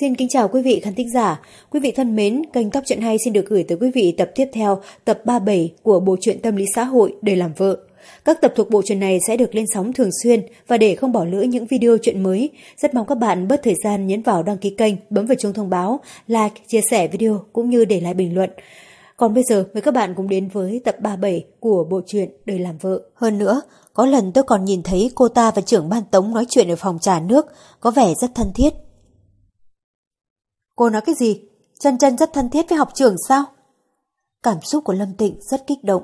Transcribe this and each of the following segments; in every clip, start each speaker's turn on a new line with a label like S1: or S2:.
S1: Xin kính chào quý vị khán thính giả. Quý vị thân mến, kênh Tóc Chuyện Hay xin được gửi tới quý vị tập tiếp theo, tập 37 của bộ truyện tâm lý xã hội Đời làm vợ. Các tập thuộc bộ truyện này sẽ được lên sóng thường xuyên và để không bỏ lỡ những video chuyện mới, rất mong các bạn bớt thời gian nhấn vào đăng ký kênh, bấm vào chuông thông báo, like, chia sẻ video cũng như để lại bình luận. Còn bây giờ mời các bạn cùng đến với tập 37 của bộ truyện Đời làm vợ. Hơn nữa, có lần tôi còn nhìn thấy cô ta và trưởng ban tống nói chuyện ở phòng trà nước, có vẻ rất thân thiết. Cô nói cái gì? Chân chân rất thân thiết với học trưởng sao? Cảm xúc của Lâm Tịnh rất kích động.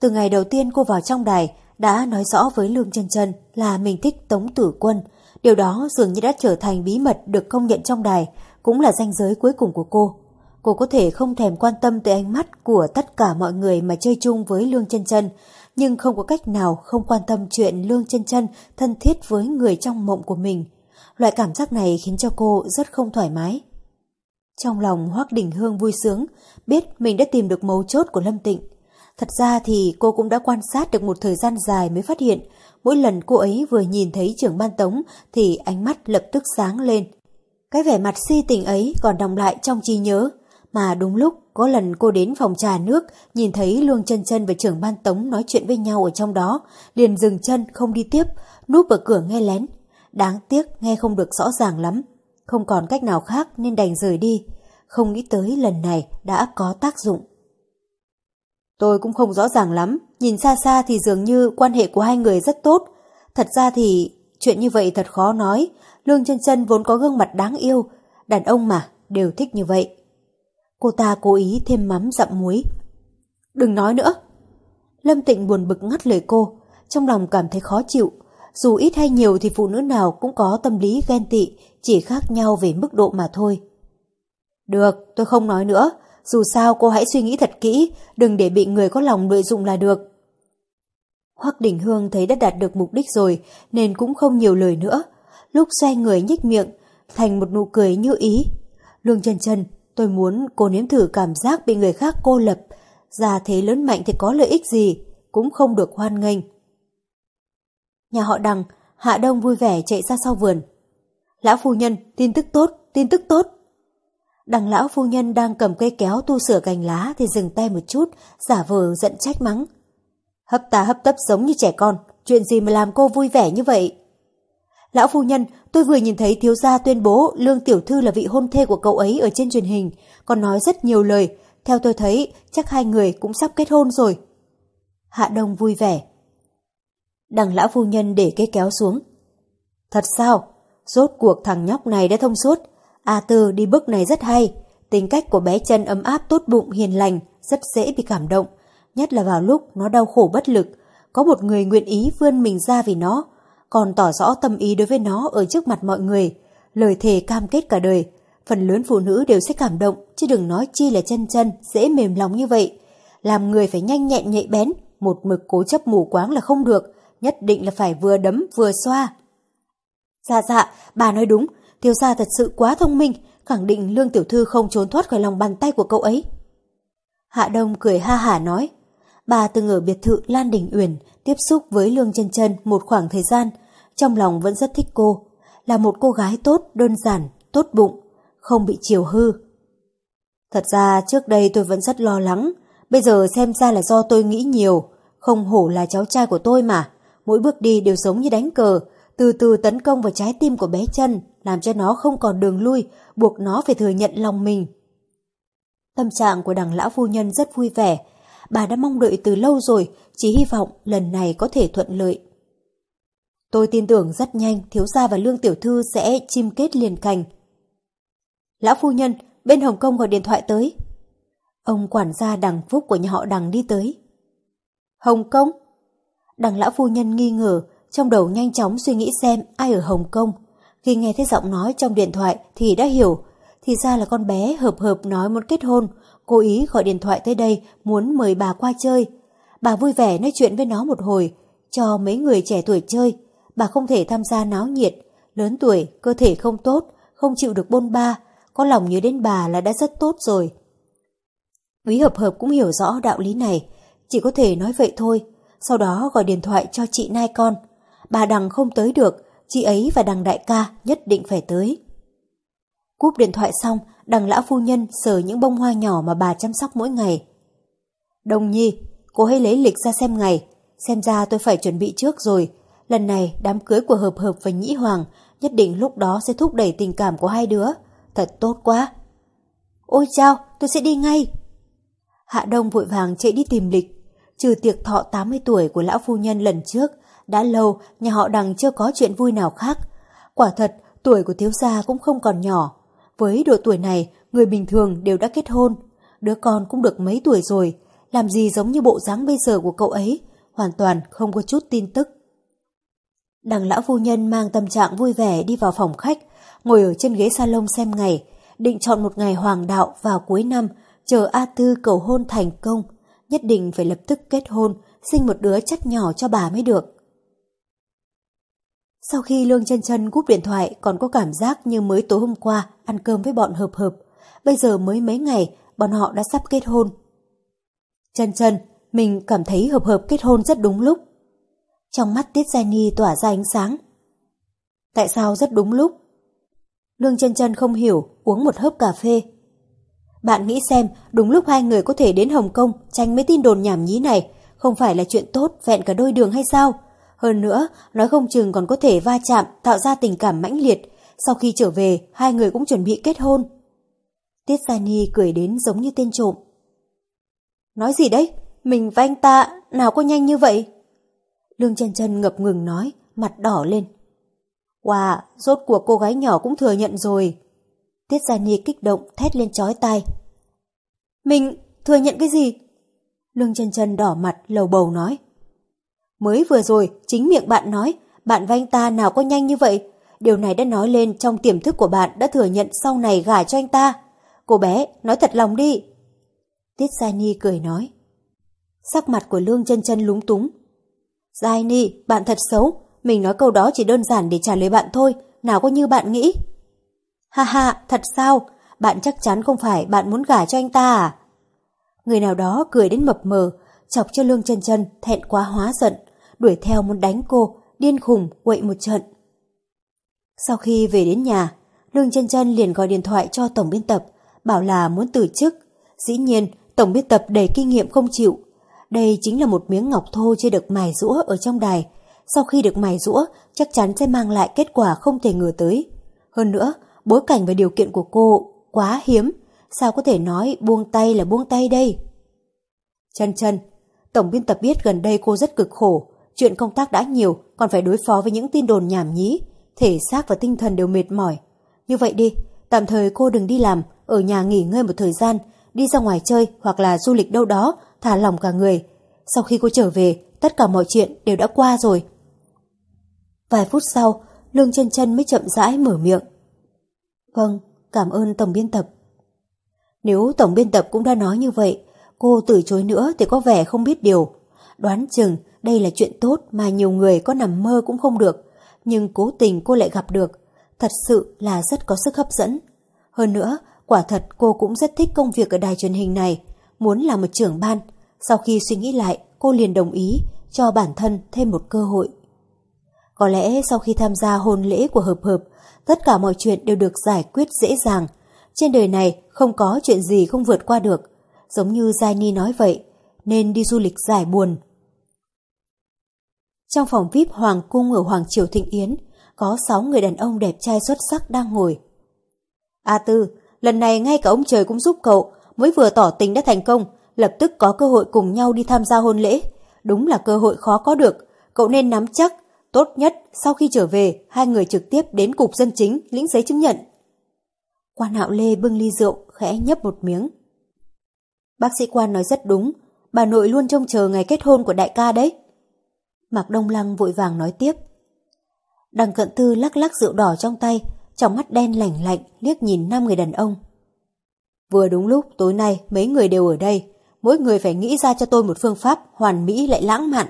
S1: Từ ngày đầu tiên cô vào trong đài đã nói rõ với Lương chân chân là mình thích Tống Tử Quân. Điều đó dường như đã trở thành bí mật được công nhận trong đài, cũng là danh giới cuối cùng của cô. Cô có thể không thèm quan tâm tới ánh mắt của tất cả mọi người mà chơi chung với Lương chân chân, nhưng không có cách nào không quan tâm chuyện Lương chân chân thân thiết với người trong mộng của mình. Loại cảm giác này khiến cho cô rất không thoải mái. Trong lòng Hoác Đình Hương vui sướng, biết mình đã tìm được mấu chốt của Lâm Tịnh. Thật ra thì cô cũng đã quan sát được một thời gian dài mới phát hiện, mỗi lần cô ấy vừa nhìn thấy trưởng ban tống thì ánh mắt lập tức sáng lên. Cái vẻ mặt si tình ấy còn đọng lại trong trí nhớ, mà đúng lúc có lần cô đến phòng trà nước nhìn thấy luông chân chân và trưởng ban tống nói chuyện với nhau ở trong đó, liền dừng chân không đi tiếp, núp ở cửa nghe lén. Đáng tiếc nghe không được rõ ràng lắm, không còn cách nào khác nên đành rời đi. Không nghĩ tới lần này đã có tác dụng. Tôi cũng không rõ ràng lắm, nhìn xa xa thì dường như quan hệ của hai người rất tốt. Thật ra thì chuyện như vậy thật khó nói, Lương chân chân vốn có gương mặt đáng yêu, đàn ông mà đều thích như vậy. Cô ta cố ý thêm mắm dặm muối. Đừng nói nữa. Lâm Tịnh buồn bực ngắt lời cô, trong lòng cảm thấy khó chịu. Dù ít hay nhiều thì phụ nữ nào cũng có tâm lý ghen tị, chỉ khác nhau về mức độ mà thôi. Được, tôi không nói nữa. Dù sao cô hãy suy nghĩ thật kỹ, đừng để bị người có lòng lợi dụng là được. Hoắc Đình Hương thấy đã đạt được mục đích rồi, nên cũng không nhiều lời nữa. Lúc xoay người nhếch miệng, thành một nụ cười như ý. Lương chân chân, tôi muốn cô nếm thử cảm giác bị người khác cô lập. Già thế lớn mạnh thì có lợi ích gì, cũng không được hoan nghênh. Nhà họ đằng, Hạ Đông vui vẻ chạy ra sau vườn. Lão phu nhân, tin tức tốt, tin tức tốt. Đằng lão phu nhân đang cầm cây kéo tu sửa cành lá thì dừng tay một chút, giả vờ giận trách mắng. Hấp ta hấp tấp giống như trẻ con, chuyện gì mà làm cô vui vẻ như vậy? Lão phu nhân, tôi vừa nhìn thấy thiếu gia tuyên bố Lương Tiểu Thư là vị hôn thê của cậu ấy ở trên truyền hình, còn nói rất nhiều lời. Theo tôi thấy, chắc hai người cũng sắp kết hôn rồi. Hạ Đông vui vẻ. Đằng lão phu nhân để cây kéo xuống. Thật sao? Rốt cuộc thằng nhóc này đã thông suốt. A Tư đi bước này rất hay. Tính cách của bé chân ấm áp tốt bụng hiền lành, rất dễ bị cảm động. Nhất là vào lúc nó đau khổ bất lực. Có một người nguyện ý vươn mình ra vì nó, còn tỏ rõ tâm ý đối với nó ở trước mặt mọi người. Lời thề cam kết cả đời. Phần lớn phụ nữ đều sẽ cảm động, chứ đừng nói chi là chân chân, dễ mềm lòng như vậy. Làm người phải nhanh nhẹn nhạy bén, một mực cố chấp mù quáng là không được, nhất định là phải vừa đấm vừa xoa. Dạ dạ, bà nói đúng, Tiêu gia thật sự quá thông minh, khẳng định Lương Tiểu Thư không trốn thoát khỏi lòng bàn tay của cậu ấy. Hạ Đông cười ha hả nói, bà từng ở biệt thự Lan Đình Uyển tiếp xúc với Lương chân chân một khoảng thời gian, trong lòng vẫn rất thích cô, là một cô gái tốt, đơn giản, tốt bụng, không bị chiều hư. Thật ra trước đây tôi vẫn rất lo lắng, bây giờ xem ra là do tôi nghĩ nhiều, không hổ là cháu trai của tôi mà, mỗi bước đi đều giống như đánh cờ, từ từ tấn công vào trái tim của bé chân, làm cho nó không còn đường lui, buộc nó phải thừa nhận lòng mình. Tâm trạng của đằng lão phu nhân rất vui vẻ, bà đã mong đợi từ lâu rồi, chỉ hy vọng lần này có thể thuận lợi. Tôi tin tưởng rất nhanh thiếu gia và lương tiểu thư sẽ chim kết liền cành. Lão phu nhân, bên Hồng Kông gọi điện thoại tới. Ông quản gia đằng phúc của nhà họ đằng đi tới. Hồng Kông? Đằng lão phu nhân nghi ngờ, trong đầu nhanh chóng suy nghĩ xem ai ở Hồng Kông. Khi nghe thấy giọng nói trong điện thoại thì đã hiểu, thì ra là con bé hợp hợp nói muốn kết hôn, cố ý gọi điện thoại tới đây muốn mời bà qua chơi. Bà vui vẻ nói chuyện với nó một hồi, cho mấy người trẻ tuổi chơi. Bà không thể tham gia náo nhiệt, lớn tuổi, cơ thể không tốt, không chịu được bôn ba, có lòng nhớ đến bà là đã rất tốt rồi. Quý hợp hợp cũng hiểu rõ đạo lý này, chỉ có thể nói vậy thôi, sau đó gọi điện thoại cho chị Nai con. Bà Đằng không tới được, chị ấy và đằng đại ca nhất định phải tới. Cúp điện thoại xong, đằng lão phu nhân sờ những bông hoa nhỏ mà bà chăm sóc mỗi ngày. Đồng nhi, cô hãy lấy lịch ra xem ngày, xem ra tôi phải chuẩn bị trước rồi. Lần này đám cưới của Hợp Hợp và Nhĩ Hoàng nhất định lúc đó sẽ thúc đẩy tình cảm của hai đứa. Thật tốt quá. Ôi chao, tôi sẽ đi ngay. Hạ Đông vội vàng chạy đi tìm lịch. Trừ tiệc thọ 80 tuổi của lão phu nhân lần trước, đã lâu nhà họ đằng chưa có chuyện vui nào khác. Quả thật, tuổi của thiếu gia cũng không còn nhỏ. Với độ tuổi này, người bình thường đều đã kết hôn. Đứa con cũng được mấy tuổi rồi, làm gì giống như bộ dáng bây giờ của cậu ấy, hoàn toàn không có chút tin tức. Đằng lão phu nhân mang tâm trạng vui vẻ đi vào phòng khách, ngồi ở trên ghế salon xem ngày, định chọn một ngày hoàng đạo vào cuối năm, chờ A Tư cầu hôn thành công, nhất định phải lập tức kết hôn, sinh một đứa chắc nhỏ cho bà mới được. Sau khi Lương chân chân cúp điện thoại còn có cảm giác như mới tối hôm qua ăn cơm với bọn hợp hợp, bây giờ mới mấy ngày bọn họ đã sắp kết hôn. Chân chân, mình cảm thấy hợp hợp kết hôn rất đúng lúc. Trong mắt Tiết Giai Ni tỏa ra ánh sáng. Tại sao rất đúng lúc? Lương chân chân không hiểu, uống một hớp cà phê. Bạn nghĩ xem, đúng lúc hai người có thể đến Hồng Kông tranh mấy tin đồn nhảm nhí này, không phải là chuyện tốt vẹn cả đôi đường hay sao? Hơn nữa, nói không chừng còn có thể va chạm, tạo ra tình cảm mãnh liệt. Sau khi trở về, hai người cũng chuẩn bị kết hôn. Tiết Gia Ni cười đến giống như tên trộm. Nói gì đấy? Mình và anh ta nào có nhanh như vậy? Lương chân chân ngập ngừng nói, mặt đỏ lên. Wow, rốt cuộc cô gái nhỏ cũng thừa nhận rồi. Tiết Gia Ni kích động thét lên chói tai. Mình thừa nhận cái gì? Lương chân chân đỏ mặt lầu bầu nói. Mới vừa rồi, chính miệng bạn nói, bạn và anh ta nào có nhanh như vậy. Điều này đã nói lên trong tiềm thức của bạn đã thừa nhận sau này gả cho anh ta. Cô bé, nói thật lòng đi. Tiết Gia Ni cười nói. Sắc mặt của Lương chân chân lúng túng. Gia Ni, bạn thật xấu. Mình nói câu đó chỉ đơn giản để trả lời bạn thôi, nào có như bạn nghĩ. Ha ha, thật sao? Bạn chắc chắn không phải bạn muốn gả cho anh ta à? Người nào đó cười đến mập mờ, chọc cho Lương chân chân thẹn quá hóa giận đuổi theo muốn đánh cô, điên khùng quậy một trận. Sau khi về đến nhà, Lương chân chân liền gọi điện thoại cho tổng biên tập, bảo là muốn từ chức. Dĩ nhiên, tổng biên tập đầy kinh nghiệm không chịu. Đây chính là một miếng ngọc thô chưa được mài rũa ở trong đài. Sau khi được mài rũa, chắc chắn sẽ mang lại kết quả không thể ngờ tới. Hơn nữa, bối cảnh và điều kiện của cô quá hiếm. Sao có thể nói buông tay là buông tay đây? Chân chân, tổng biên tập biết gần đây cô rất cực khổ, Chuyện công tác đã nhiều, còn phải đối phó với những tin đồn nhảm nhí. Thể xác và tinh thần đều mệt mỏi. Như vậy đi, tạm thời cô đừng đi làm, ở nhà nghỉ ngơi một thời gian, đi ra ngoài chơi hoặc là du lịch đâu đó, thả lòng cả người. Sau khi cô trở về, tất cả mọi chuyện đều đã qua rồi. Vài phút sau, Lương chân chân mới chậm rãi mở miệng. Vâng, cảm ơn tổng biên tập. Nếu tổng biên tập cũng đã nói như vậy, cô từ chối nữa thì có vẻ không biết điều. Đoán chừng đây là chuyện tốt mà nhiều người có nằm mơ cũng không được, nhưng cố tình cô lại gặp được. Thật sự là rất có sức hấp dẫn. Hơn nữa, quả thật cô cũng rất thích công việc ở đài truyền hình này, muốn làm một trưởng ban. Sau khi suy nghĩ lại, cô liền đồng ý cho bản thân thêm một cơ hội. Có lẽ sau khi tham gia hôn lễ của Hợp Hợp, tất cả mọi chuyện đều được giải quyết dễ dàng. Trên đời này không có chuyện gì không vượt qua được. Giống như Giai Ni nói vậy, nên đi du lịch giải buồn trong phòng VIP Hoàng Cung ở Hoàng Triều Thịnh Yến, có 6 người đàn ông đẹp trai xuất sắc đang ngồi. A Tư, lần này ngay cả ông trời cũng giúp cậu, mới vừa tỏ tình đã thành công, lập tức có cơ hội cùng nhau đi tham gia hôn lễ. Đúng là cơ hội khó có được, cậu nên nắm chắc. Tốt nhất, sau khi trở về, hai người trực tiếp đến cục dân chính, lĩnh giấy chứng nhận. Quan hạo Lê bưng ly rượu, khẽ nhấp một miếng. Bác sĩ quan nói rất đúng, bà nội luôn trông chờ ngày kết hôn của đại ca đấy. Mạc Đông Lăng vội vàng nói tiếp. Đằng cận tư lắc lắc rượu đỏ trong tay, trong mắt đen lạnh lạnh liếc nhìn năm người đàn ông. Vừa đúng lúc tối nay mấy người đều ở đây, mỗi người phải nghĩ ra cho tôi một phương pháp hoàn mỹ lại lãng mạn.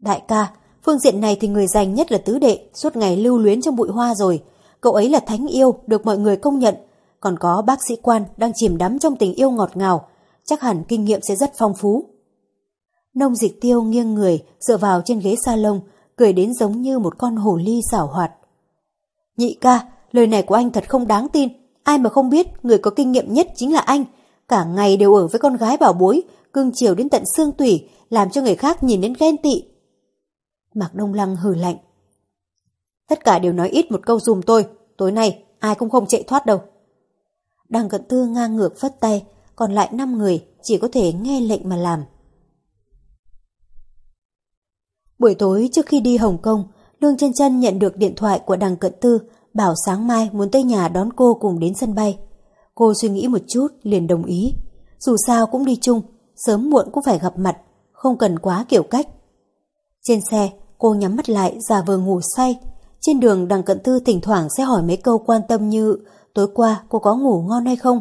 S1: Đại ca, phương diện này thì người dành nhất là tứ đệ, suốt ngày lưu luyến trong bụi hoa rồi. Cậu ấy là thánh yêu, được mọi người công nhận. Còn có bác sĩ quan đang chìm đắm trong tình yêu ngọt ngào, chắc hẳn kinh nghiệm sẽ rất phong phú. Nông dịch tiêu nghiêng người, dựa vào trên ghế salon, cười đến giống như một con hồ ly xảo hoạt. Nhị ca, lời này của anh thật không đáng tin. Ai mà không biết người có kinh nghiệm nhất chính là anh. Cả ngày đều ở với con gái bảo bối, cưng chiều đến tận xương tủy, làm cho người khác nhìn đến ghen tị. Mạc Đông Lăng hừ lạnh. Tất cả đều nói ít một câu dùm tôi, tối nay ai cũng không chạy thoát đâu. Đằng cận tư ngang ngược phất tay, còn lại 5 người chỉ có thể nghe lệnh mà làm. Buổi tối trước khi đi Hồng Kông, Lương chân chân nhận được điện thoại của đằng cận tư, bảo sáng mai muốn tới nhà đón cô cùng đến sân bay. Cô suy nghĩ một chút, liền đồng ý. Dù sao cũng đi chung, sớm muộn cũng phải gặp mặt, không cần quá kiểu cách. Trên xe, cô nhắm mắt lại giả vờ ngủ say. Trên đường đằng cận tư thỉnh thoảng sẽ hỏi mấy câu quan tâm như tối qua cô có ngủ ngon hay không?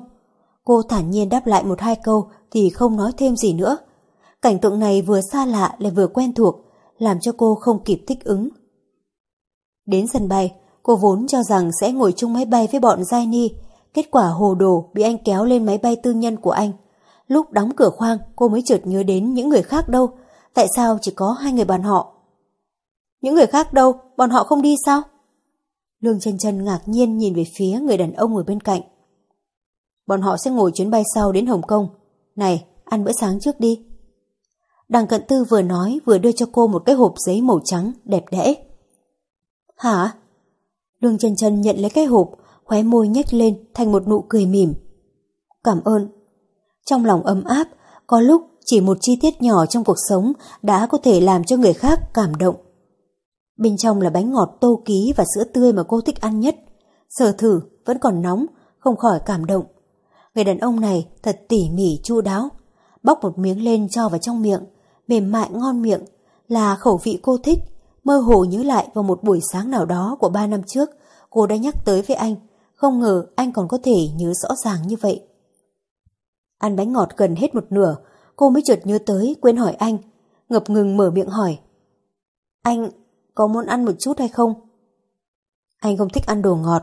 S1: Cô thản nhiên đáp lại một hai câu thì không nói thêm gì nữa. Cảnh tượng này vừa xa lạ lại vừa quen thuộc, làm cho cô không kịp thích ứng. Đến sân bay, cô vốn cho rằng sẽ ngồi chung máy bay với bọn Giai Ni, kết quả hồ đồ bị anh kéo lên máy bay tư nhân của anh. Lúc đóng cửa khoang, cô mới chợt nhớ đến những người khác đâu, tại sao chỉ có hai người bọn họ? Những người khác đâu, bọn họ không đi sao? Lương chân chân ngạc nhiên nhìn về phía người đàn ông ở bên cạnh. Bọn họ sẽ ngồi chuyến bay sau đến Hồng Kông. Này, ăn bữa sáng trước đi. Đằng cận tư vừa nói vừa đưa cho cô một cái hộp giấy màu trắng đẹp đẽ. Hả? Lương chân chân nhận lấy cái hộp, khóe môi nhếch lên thành một nụ cười mỉm. Cảm ơn. Trong lòng ấm áp, có lúc chỉ một chi tiết nhỏ trong cuộc sống đã có thể làm cho người khác cảm động. Bên trong là bánh ngọt tô ký và sữa tươi mà cô thích ăn nhất. Sờ thử, vẫn còn nóng, không khỏi cảm động. Người đàn ông này thật tỉ mỉ chu đáo. Bóc một miếng lên cho vào trong miệng, mềm mại ngon miệng, là khẩu vị cô thích. Mơ hồ nhớ lại vào một buổi sáng nào đó của ba năm trước, cô đã nhắc tới với anh. Không ngờ anh còn có thể nhớ rõ ràng như vậy. Ăn bánh ngọt gần hết một nửa, cô mới chợt nhớ tới quên hỏi anh. Ngập ngừng mở miệng hỏi. Anh có muốn ăn một chút hay không? Anh không thích ăn đồ ngọt.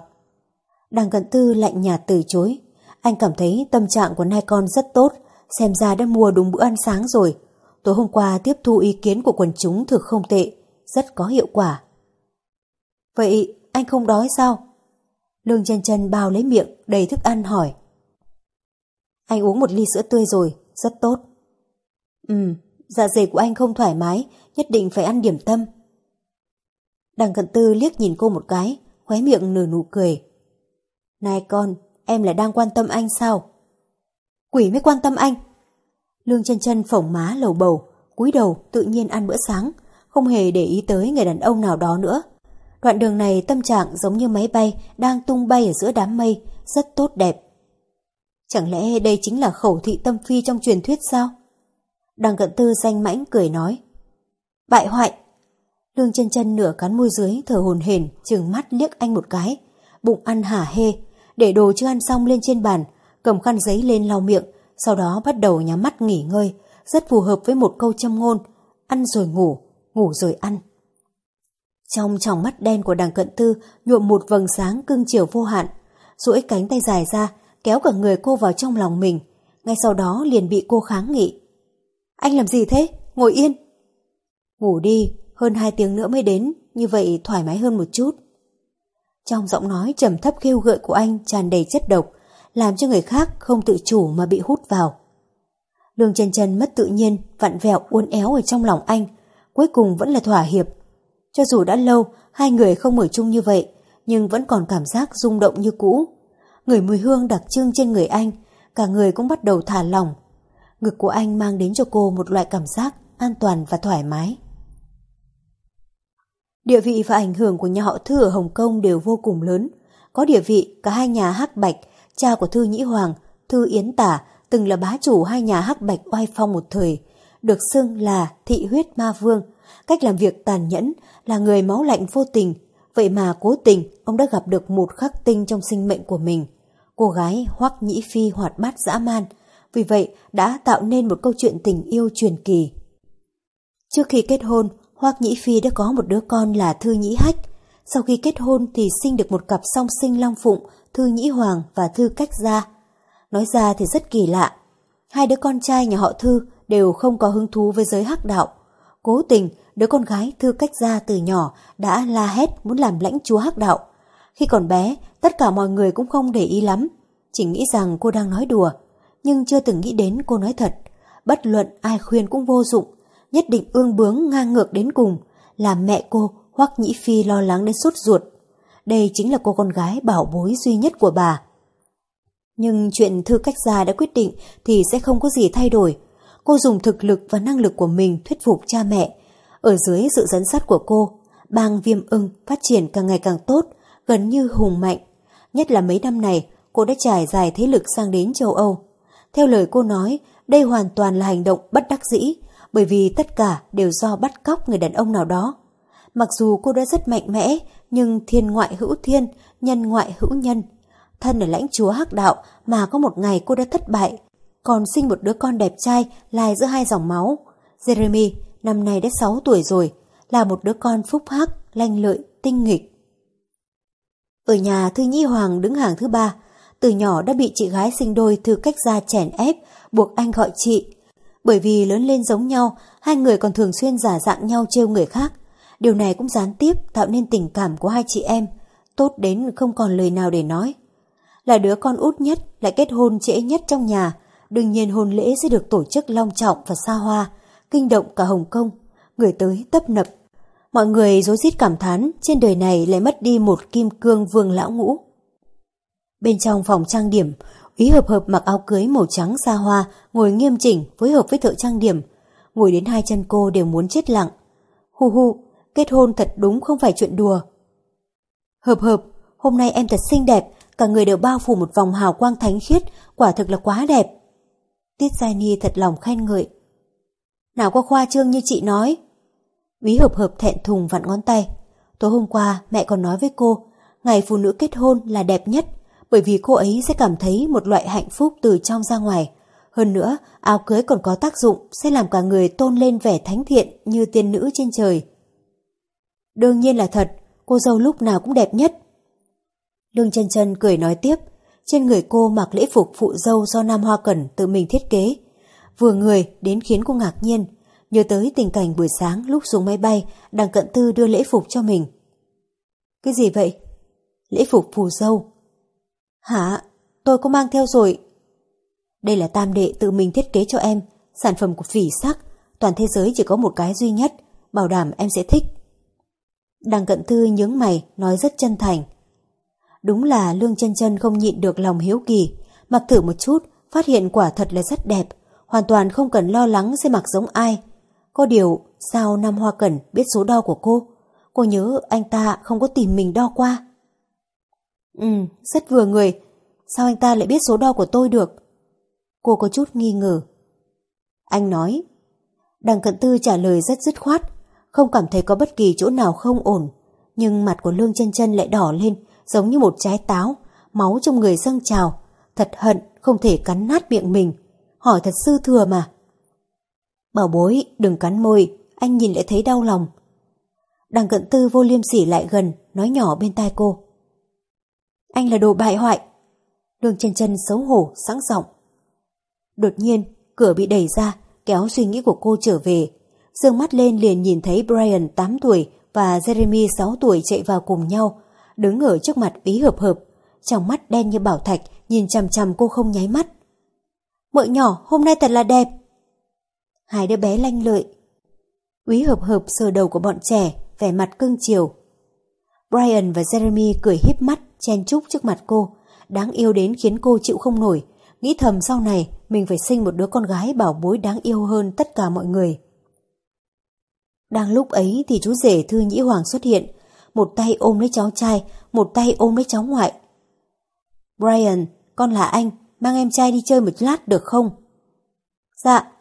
S1: Đằng cận tư lạnh nhạt từ chối. Anh cảm thấy tâm trạng của nai con rất tốt, xem ra đã mua đúng bữa ăn sáng rồi. Tối hôm qua tiếp thu ý kiến của quần chúng thực không tệ, rất có hiệu quả. Vậy anh không đói sao? Lương chân chân bao lấy miệng, đầy thức ăn hỏi. Anh uống một ly sữa tươi rồi, rất tốt. Ừ, dạ dày của anh không thoải mái, nhất định phải ăn điểm tâm. Đằng cận tư liếc nhìn cô một cái, khóe miệng nở nụ cười. Này con, em lại đang quan tâm anh sao? Quỷ mới quan tâm anh. Lương chân chân phỏng má lầu bầu, cúi đầu tự nhiên ăn bữa sáng, không hề để ý tới người đàn ông nào đó nữa. Đoạn đường này tâm trạng giống như máy bay đang tung bay ở giữa đám mây, rất tốt đẹp. Chẳng lẽ đây chính là khẩu thị tâm phi trong truyền thuyết sao? Đằng cận tư danh mãnh cười nói. Bại hoại! Lương chân chân nửa cắn môi dưới thở hồn hển chừng mắt liếc anh một cái. Bụng ăn hả hê, để đồ chưa ăn xong lên trên bàn, cầm khăn giấy lên lau miệng, sau đó bắt đầu nhắm mắt nghỉ ngơi, rất phù hợp với một câu châm ngôn, ăn rồi ngủ, ngủ rồi ăn. Trong tròng mắt đen của đằng cận tư nhuộm một vầng sáng cưng chiều vô hạn, duỗi cánh tay dài ra, kéo cả người cô vào trong lòng mình, ngay sau đó liền bị cô kháng nghị. Anh làm gì thế? Ngồi yên. Ngủ đi, hơn hai tiếng nữa mới đến, như vậy thoải mái hơn một chút. Trong giọng nói trầm thấp kêu gợi của anh tràn đầy chất độc, làm cho người khác không tự chủ mà bị hút vào. Lương chân chân mất tự nhiên, vặn vẹo uốn éo ở trong lòng anh, cuối cùng vẫn là thỏa hiệp. Cho dù đã lâu, hai người không ở chung như vậy, nhưng vẫn còn cảm giác rung động như cũ. Người mùi hương đặc trưng trên người anh, cả người cũng bắt đầu thả lỏng. Ngực của anh mang đến cho cô một loại cảm giác an toàn và thoải mái. Địa vị và ảnh hưởng của nhà họ Thư ở Hồng Kông đều vô cùng lớn. Có địa vị, cả hai nhà Hắc Bạch, cha của Thư Nhĩ Hoàng, Thư Yến Tả, từng là bá chủ hai nhà Hắc Bạch oai phong một thời, được xưng là thị huyết ma vương. Cách làm việc tàn nhẫn, là người máu lạnh vô tình, vậy mà cố tình ông đã gặp được một khắc tinh trong sinh mệnh của mình. Cô gái Hoắc Nhĩ Phi hoạt bát dã man, vì vậy đã tạo nên một câu chuyện tình yêu truyền kỳ. Trước khi kết hôn, Hoắc Nhĩ Phi đã có một đứa con là Thư Nhĩ Hách. Sau khi kết hôn thì sinh được một cặp song sinh Long Phụng, Thư Nhĩ Hoàng và Thư Cách Gia. Nói ra thì rất kỳ lạ. Hai đứa con trai nhà họ Thư đều không có hứng thú với giới hắc đạo. Cố tình, đứa con gái Thư Cách Gia từ nhỏ đã la hét muốn làm lãnh chúa hắc đạo. Khi còn bé, tất cả mọi người cũng không để ý lắm, chỉ nghĩ rằng cô đang nói đùa, nhưng chưa từng nghĩ đến cô nói thật. Bất luận ai khuyên cũng vô dụng, nhất định ương bướng ngang ngược đến cùng, làm mẹ cô Hoắc Nhĩ Phi lo lắng đến sốt ruột. Đây chính là cô con gái bảo bối duy nhất của bà. Nhưng chuyện thư cách gia đã quyết định thì sẽ không có gì thay đổi. Cô dùng thực lực và năng lực của mình thuyết phục cha mẹ. Ở dưới sự dẫn dắt của cô, bang viêm ưng phát triển càng ngày càng tốt, gần như hùng mạnh. Nhất là mấy năm này, cô đã trải dài thế lực sang đến châu Âu. Theo lời cô nói, đây hoàn toàn là hành động bất đắc dĩ, bởi vì tất cả đều do bắt cóc người đàn ông nào đó. Mặc dù cô đã rất mạnh mẽ, nhưng thiên ngoại hữu thiên, nhân ngoại hữu nhân. Thân ở lãnh chúa hắc đạo mà có một ngày cô đã thất bại, còn sinh một đứa con đẹp trai lai giữa hai dòng máu. Jeremy, năm nay đã 6 tuổi rồi, là một đứa con phúc hắc, lanh lợi, tinh nghịch. Ở nhà Thư Nhĩ Hoàng đứng hàng thứ ba, từ nhỏ đã bị chị gái sinh đôi Thư Cách ra chèn ép, buộc anh gọi chị. Bởi vì lớn lên giống nhau, hai người còn thường xuyên giả dạng nhau trêu người khác. Điều này cũng gián tiếp tạo nên tình cảm của hai chị em, tốt đến không còn lời nào để nói. Là đứa con út nhất, lại kết hôn trễ nhất trong nhà, đương nhiên hôn lễ sẽ được tổ chức long trọng và xa hoa, kinh động cả Hồng Kông, người tới tấp nập. Mọi người dối rít cảm thán trên đời này lại mất đi một kim cương vương lão ngũ. Bên trong phòng trang điểm, Ý hợp hợp mặc áo cưới màu trắng xa hoa, ngồi nghiêm chỉnh phối hợp với thợ trang điểm. Ngồi đến hai chân cô đều muốn chết lặng. Hu hu, kết hôn thật đúng không phải chuyện đùa. Hợp hợp, hôm nay em thật xinh đẹp, cả người đều bao phủ một vòng hào quang thánh khiết, quả thực là quá đẹp. Tiết Giai Ni thật lòng khen ngợi. Nào có khoa trương như chị nói. Quý hợp hợp thẹn thùng vặn ngón tay. Tối hôm qua mẹ còn nói với cô, ngày phụ nữ kết hôn là đẹp nhất, bởi vì cô ấy sẽ cảm thấy một loại hạnh phúc từ trong ra ngoài. Hơn nữa, áo cưới còn có tác dụng sẽ làm cả người tôn lên vẻ thánh thiện như tiên nữ trên trời. Đương nhiên là thật, cô dâu lúc nào cũng đẹp nhất. Lương chân chân cười nói tiếp, trên người cô mặc lễ phục phụ dâu do Nam Hoa Cẩn tự mình thiết kế. Vừa người đến khiến cô ngạc nhiên, nhớ tới tình cảnh buổi sáng lúc xuống máy bay, đằng cận tư đưa lễ phục cho mình. Cái gì vậy? Lễ phục phù dâu. Hả? Tôi có mang theo rồi. Đây là tam đệ tự mình thiết kế cho em, sản phẩm của phỉ sắc, toàn thế giới chỉ có một cái duy nhất, bảo đảm em sẽ thích. Đằng cận thư nhướng mày, nói rất chân thành. Đúng là Lương chân chân không nhịn được lòng hiếu kỳ, mặc thử một chút, phát hiện quả thật là rất đẹp, hoàn toàn không cần lo lắng sẽ mặc giống ai. Có điều, sao Nam Hoa Cẩn biết số đo của cô? Cô nhớ anh ta không có tìm mình đo qua. Ừ, rất vừa người. Sao anh ta lại biết số đo của tôi được? Cô có chút nghi ngờ. Anh nói. Đằng cận tư trả lời rất dứt khoát, không cảm thấy có bất kỳ chỗ nào không ổn. Nhưng mặt của Lương chân chân lại đỏ lên, giống như một trái táo, máu trong người dâng trào. Thật hận, không thể cắn nát miệng mình. Hỏi thật sư thừa mà. Bảo bối, đừng cắn môi, anh nhìn lại thấy đau lòng. Đằng cận tư vô liêm sỉ lại gần, nói nhỏ bên tai cô. Anh là đồ bại hoại. lương chân chân xấu hổ, sẵn giọng. Đột nhiên, cửa bị đẩy ra, kéo suy nghĩ của cô trở về. Dương mắt lên liền nhìn thấy Brian 8 tuổi và Jeremy 6 tuổi chạy vào cùng nhau, đứng ở trước mặt bí hợp hợp, trong mắt đen như bảo thạch, nhìn chằm chằm cô không nháy mắt. Mợ nhỏ, hôm nay thật là đẹp. Hai đứa bé lanh lợi. Úy hợp hợp sờ đầu của bọn trẻ, vẻ mặt cưng chiều. Brian và Jeremy cười híp mắt, chen chúc trước mặt cô, đáng yêu đến khiến cô chịu không nổi, nghĩ thầm sau này mình phải sinh một đứa con gái bảo bối đáng yêu hơn tất cả mọi người. Đang lúc ấy thì chú rể Thư Nhĩ Hoàng xuất hiện, một tay ôm lấy cháu trai, một tay ôm lấy cháu ngoại. Brian, con là anh, mang em trai đi chơi một lát được không? Dạ.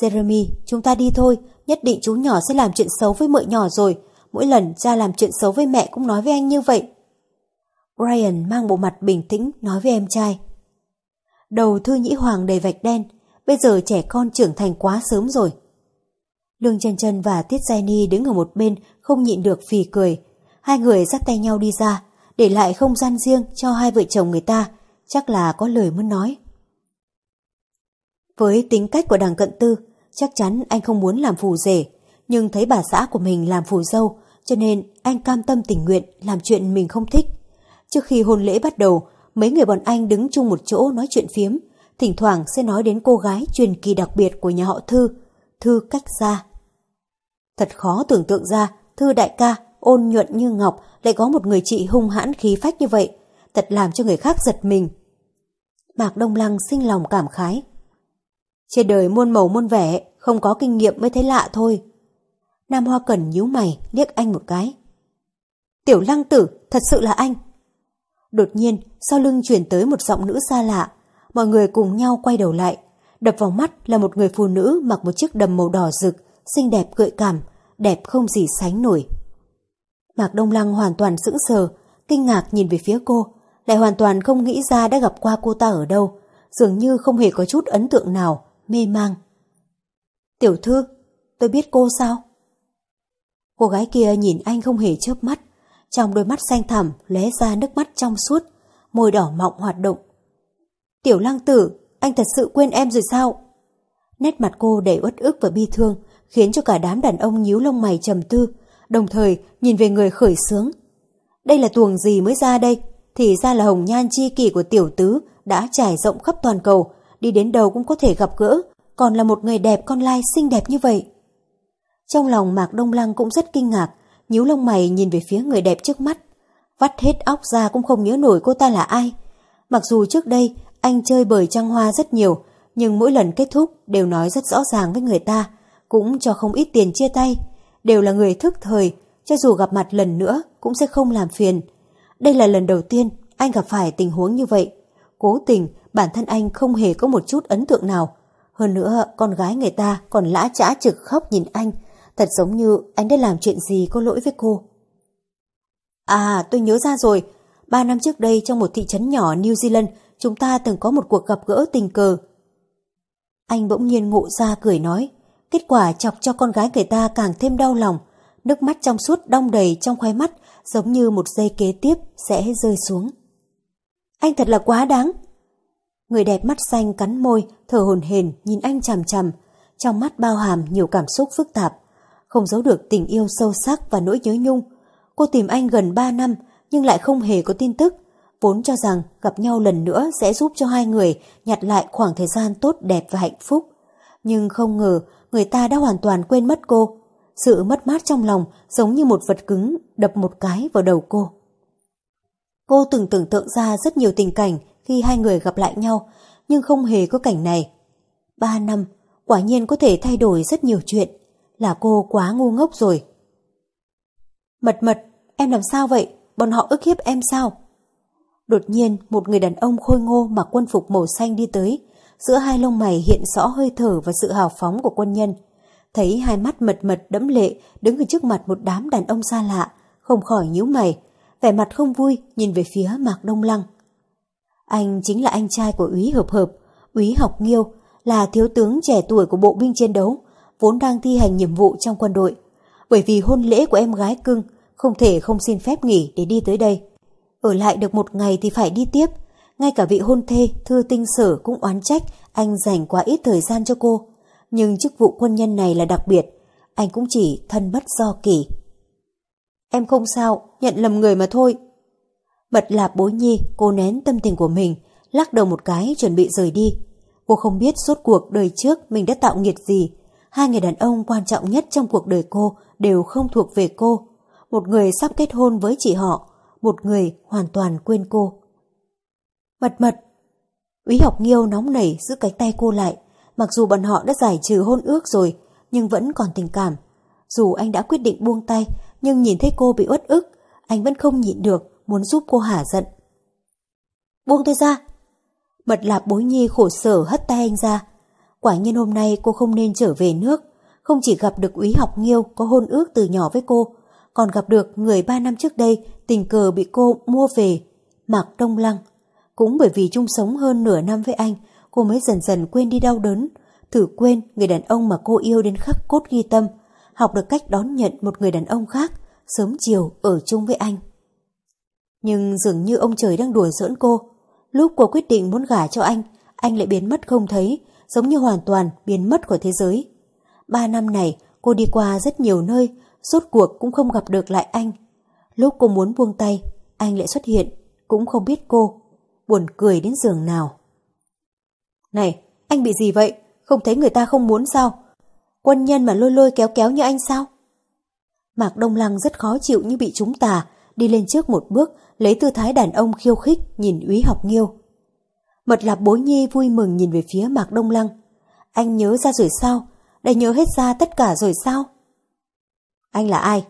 S1: Jeremy, chúng ta đi thôi, nhất định chú nhỏ sẽ làm chuyện xấu với mợ nhỏ rồi. Mỗi lần cha làm chuyện xấu với mẹ cũng nói với anh như vậy. Brian mang bộ mặt bình tĩnh nói với em trai. Đầu Thư Nhĩ Hoàng đầy vạch đen, bây giờ trẻ con trưởng thành quá sớm rồi. Lương Trần Trần và Tiết Giai Ni đứng ở một bên không nhịn được phì cười. Hai người dắt tay nhau đi ra, để lại không gian riêng cho hai vợ chồng người ta, chắc là có lời muốn nói. Với tính cách của đằng cận tư, chắc chắn anh không muốn làm phù rể, nhưng thấy bà xã của mình làm phù dâu, cho nên anh cam tâm tình nguyện làm chuyện mình không thích. Trước khi hôn lễ bắt đầu, mấy người bọn anh đứng chung một chỗ nói chuyện phiếm, thỉnh thoảng sẽ nói đến cô gái truyền kỳ đặc biệt của nhà họ Thư, Thư Cách Gia. Thật khó tưởng tượng ra, Thư đại ca, ôn nhuận như ngọc, lại có một người chị hung hãn khí phách như vậy, thật làm cho người khác giật mình. Mạc Đông Lăng sinh lòng cảm khái. Trên đời muôn màu muôn vẻ, không có kinh nghiệm mới thấy lạ thôi. Nam Hoa Cẩn nhíu mày, liếc anh một cái. Tiểu Lăng Tử, thật sự là anh. Đột nhiên, sau lưng chuyển tới một giọng nữ xa lạ. Mọi người cùng nhau quay đầu lại. Đập vào mắt là một người phụ nữ mặc một chiếc đầm màu đỏ rực, xinh đẹp gợi cảm, đẹp không gì sánh nổi. Mạc Đông Lăng hoàn toàn sững sờ, kinh ngạc nhìn về phía cô, lại hoàn toàn không nghĩ ra đã gặp qua cô ta ở đâu, dường như không hề có chút ấn tượng nào, mê mang. Tiểu thư, tôi biết cô sao? Cô gái kia nhìn anh không hề chớp mắt, trong đôi mắt xanh thẳm lóe ra nước mắt trong suốt, môi đỏ mọng hoạt động. Tiểu lăng tử, anh thật sự quên em rồi sao? Nét mặt cô đầy uất ức và bi thương, khiến cho cả đám đàn ông nhíu lông mày trầm tư, đồng thời nhìn về người khởi sướng. Đây là tuồng gì mới ra đây? Thì ra là hồng nhan chi kỷ của tiểu tứ đã trải rộng khắp toàn cầu, đi đến đâu cũng có thể gặp gỡ, còn là một người đẹp con lai xinh đẹp như vậy. Trong lòng Mạc Đông Lăng cũng rất kinh ngạc, nhíu lông mày nhìn về phía người đẹp trước mắt. Vắt hết óc ra cũng không nhớ nổi cô ta là ai. Mặc dù trước đây anh chơi bời trăng hoa rất nhiều, nhưng mỗi lần kết thúc đều nói rất rõ ràng với người ta, cũng cho không ít tiền chia tay. Đều là người thức thời, cho dù gặp mặt lần nữa cũng sẽ không làm phiền. Đây là lần đầu tiên anh gặp phải tình huống như vậy. Cố tình, bản thân anh không hề có một chút ấn tượng nào. Hơn nữa, con gái người ta còn lã chã trực khóc nhìn anh, Thật giống như anh đã làm chuyện gì có lỗi với cô. À, tôi nhớ ra rồi. Ba năm trước đây trong một thị trấn nhỏ New Zealand, chúng ta từng có một cuộc gặp gỡ tình cờ. Anh bỗng nhiên ngộ ra cười nói. Kết quả chọc cho con gái người ta càng thêm đau lòng. Nước mắt trong suốt đong đầy trong khoái mắt, giống như một giây kế tiếp sẽ rơi xuống. Anh thật là quá đáng. Người đẹp mắt xanh cắn môi, thở hồn hền nhìn anh chằm chằm, trong mắt bao hàm nhiều cảm xúc phức tạp không giấu được tình yêu sâu sắc và nỗi nhớ nhung. Cô tìm anh gần 3 năm nhưng lại không hề có tin tức, vốn cho rằng gặp nhau lần nữa sẽ giúp cho hai người nhặt lại khoảng thời gian tốt đẹp và hạnh phúc. Nhưng không ngờ người ta đã hoàn toàn quên mất cô. Sự mất mát trong lòng giống như một vật cứng đập một cái vào đầu cô. Cô từng tưởng tượng ra rất nhiều tình cảnh khi hai người gặp lại nhau, nhưng không hề có cảnh này. Ba năm, quả nhiên có thể thay đổi rất nhiều chuyện là cô quá ngu ngốc rồi. Mật mật, em làm sao vậy? Bọn họ ức hiếp em sao? Đột nhiên, một người đàn ông khôi ngô mặc quân phục màu xanh đi tới, giữa hai lông mày hiện rõ hơi thở và sự hào phóng của quân nhân. Thấy hai mắt mật mật đẫm lệ đứng ở trước mặt một đám đàn ông xa lạ, không khỏi nhíu mày, vẻ mặt không vui nhìn về phía Mạc Đông Lăng. Anh chính là anh trai của úy hợp hợp, úy học nghiêu, là thiếu tướng trẻ tuổi của bộ binh chiến đấu, vốn đang thi hành nhiệm vụ trong quân đội. Bởi vì hôn lễ của em gái cưng, không thể không xin phép nghỉ để đi tới đây. Ở lại được một ngày thì phải đi tiếp. Ngay cả vị hôn thê, thư tinh sở cũng oán trách anh dành quá ít thời gian cho cô. Nhưng chức vụ quân nhân này là đặc biệt, anh cũng chỉ thân bất do kỳ. Em không sao, nhận lầm người mà thôi. Mật lạp bối nhi, cô nén tâm tình của mình, lắc đầu một cái chuẩn bị rời đi. Cô không biết suốt cuộc đời trước mình đã tạo nghiệt gì, hai người đàn ông quan trọng nhất trong cuộc đời cô đều không thuộc về cô. Một người sắp kết hôn với chị họ, một người hoàn toàn quên cô. Mật mật, Úy học nghiêu nóng nảy giữ cánh tay cô lại, mặc dù bọn họ đã giải trừ hôn ước rồi, nhưng vẫn còn tình cảm. Dù anh đã quyết định buông tay, nhưng nhìn thấy cô bị uất ức, anh vẫn không nhịn được, muốn giúp cô hả giận. Buông tôi ra! Mật lạp bối nhi khổ sở hất tay anh ra, Quả nhiên hôm nay cô không nên trở về nước, không chỉ gặp được úy học nghiêu có hôn ước từ nhỏ với cô, còn gặp được người ba năm trước đây tình cờ bị cô mua về, Mạc Đông Lăng. Cũng bởi vì chung sống hơn nửa năm với anh, cô mới dần dần quên đi đau đớn, thử quên người đàn ông mà cô yêu đến khắc cốt ghi tâm, học được cách đón nhận một người đàn ông khác, sớm chiều ở chung với anh. Nhưng dường như ông trời đang đùa giỡn cô. Lúc cô quyết định muốn gả cho anh, anh lại biến mất không thấy, giống như hoàn toàn biến mất khỏi thế giới. Ba năm này, cô đi qua rất nhiều nơi, rốt cuộc cũng không gặp được lại anh. Lúc cô muốn buông tay, anh lại xuất hiện, cũng không biết cô, buồn cười đến giường nào. Này, anh bị gì vậy? Không thấy người ta không muốn sao? Quân nhân mà lôi lôi kéo kéo như anh sao? Mạc Đông Lăng rất khó chịu như bị trúng tà, đi lên trước một bước, lấy tư thái đàn ông khiêu khích nhìn úy học nghiêu. Mật lạp bối nhi vui mừng nhìn về phía Mạc Đông Lăng. Anh nhớ ra rồi sao? Đã nhớ hết ra tất cả rồi sao? Anh là ai?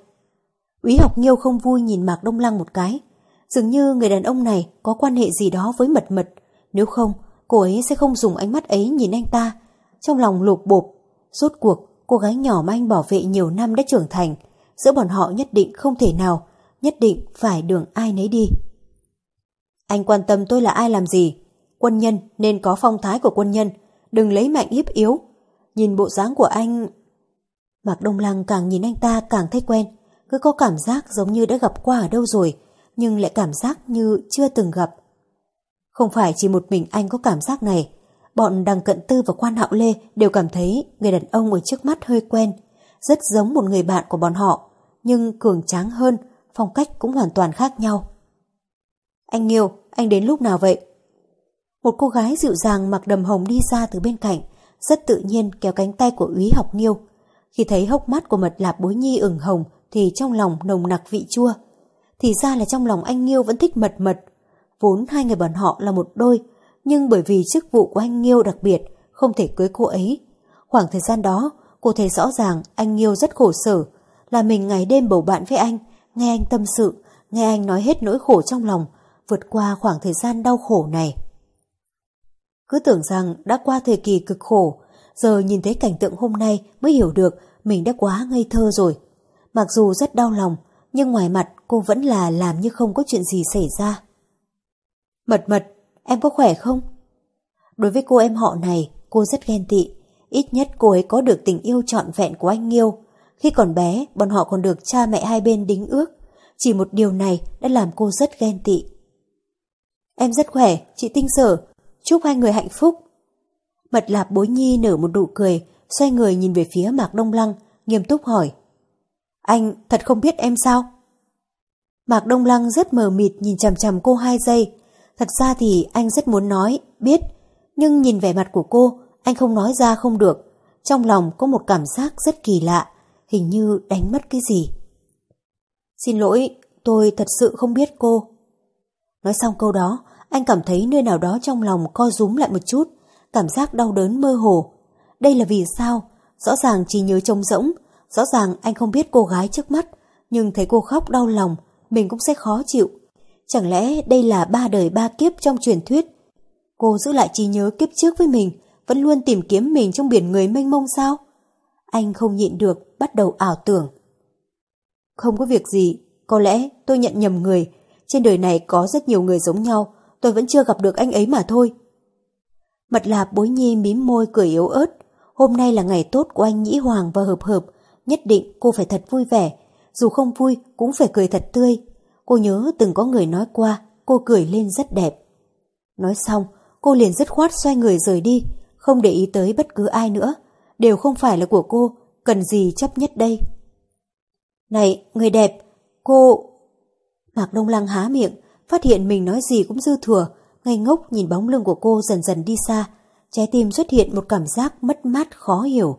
S1: Úy học nghiêu không vui nhìn Mạc Đông Lăng một cái. Dường như người đàn ông này có quan hệ gì đó với mật mật. Nếu không, cô ấy sẽ không dùng ánh mắt ấy nhìn anh ta. Trong lòng lột bộp. Rốt cuộc, cô gái nhỏ mà anh bảo vệ nhiều năm đã trưởng thành. Giữa bọn họ nhất định không thể nào, nhất định phải đường ai nấy đi. Anh quan tâm tôi là ai làm gì? Quân nhân nên có phong thái của quân nhân, đừng lấy mạnh hiếp yếu. Nhìn bộ dáng của anh... Mạc Đông Lăng càng nhìn anh ta càng thấy quen, cứ có cảm giác giống như đã gặp qua ở đâu rồi, nhưng lại cảm giác như chưa từng gặp. Không phải chỉ một mình anh có cảm giác này, bọn đằng cận tư và quan hạo lê đều cảm thấy người đàn ông ở trước mắt hơi quen, rất giống một người bạn của bọn họ, nhưng cường tráng hơn, phong cách cũng hoàn toàn khác nhau. Anh Nghiêu, anh đến lúc nào vậy? Một cô gái dịu dàng mặc đầm hồng đi ra từ bên cạnh, rất tự nhiên kéo cánh tay của úy học Nghiêu. Khi thấy hốc mắt của mật lạp bối nhi ửng hồng thì trong lòng nồng nặc vị chua. Thì ra là trong lòng anh Nghiêu vẫn thích mật mật. Vốn hai người bọn họ là một đôi, nhưng bởi vì chức vụ của anh Nghiêu đặc biệt, không thể cưới cô ấy. Khoảng thời gian đó, cô thấy rõ ràng anh Nghiêu rất khổ sở, là mình ngày đêm bầu bạn với anh, nghe anh tâm sự, nghe anh nói hết nỗi khổ trong lòng, vượt qua khoảng thời gian đau khổ này. Cứ tưởng rằng đã qua thời kỳ cực khổ, giờ nhìn thấy cảnh tượng hôm nay mới hiểu được mình đã quá ngây thơ rồi. Mặc dù rất đau lòng, nhưng ngoài mặt cô vẫn là làm như không có chuyện gì xảy ra. Mật mật, em có khỏe không? Đối với cô em họ này, cô rất ghen tị. Ít nhất cô ấy có được tình yêu trọn vẹn của anh Nghiêu. Khi còn bé, bọn họ còn được cha mẹ hai bên đính ước. Chỉ một điều này đã làm cô rất ghen tị. Em rất khỏe, chị Tinh Sở. Chúc hai người hạnh phúc. Mật lạp bối nhi nở một nụ cười, xoay người nhìn về phía Mạc Đông Lăng, nghiêm túc hỏi. Anh thật không biết em sao? Mạc Đông Lăng rất mờ mịt nhìn chằm chằm cô hai giây. Thật ra thì anh rất muốn nói, biết, nhưng nhìn vẻ mặt của cô, anh không nói ra không được. Trong lòng có một cảm giác rất kỳ lạ, hình như đánh mất cái gì. Xin lỗi, tôi thật sự không biết cô. Nói xong câu đó, anh cảm thấy nơi nào đó trong lòng co rúm lại một chút, cảm giác đau đớn mơ hồ. Đây là vì sao? Rõ ràng chỉ nhớ trông rỗng, rõ ràng anh không biết cô gái trước mắt, nhưng thấy cô khóc đau lòng, mình cũng sẽ khó chịu. Chẳng lẽ đây là ba đời ba kiếp trong truyền thuyết? Cô giữ lại trí nhớ kiếp trước với mình, vẫn luôn tìm kiếm mình trong biển người mênh mông sao? Anh không nhịn được, bắt đầu ảo tưởng. Không có việc gì, có lẽ tôi nhận nhầm người. Trên đời này có rất nhiều người giống nhau, tôi vẫn chưa gặp được anh ấy mà thôi. Mật lạp bối nhi mím môi cười yếu ớt. Hôm nay là ngày tốt của anh Nhĩ Hoàng và Hợp Hợp. Nhất định cô phải thật vui vẻ. Dù không vui cũng phải cười thật tươi. Cô nhớ từng có người nói qua, cô cười lên rất đẹp. Nói xong, cô liền dứt khoát xoay người rời đi, không để ý tới bất cứ ai nữa. Đều không phải là của cô, cần gì chấp nhất đây. Này, người đẹp, cô... Mạc Đông Lăng há miệng, phát hiện mình nói gì cũng dư thừa, ngây ngốc nhìn bóng lưng của cô dần dần đi xa, trái tim xuất hiện một cảm giác mất mát khó hiểu.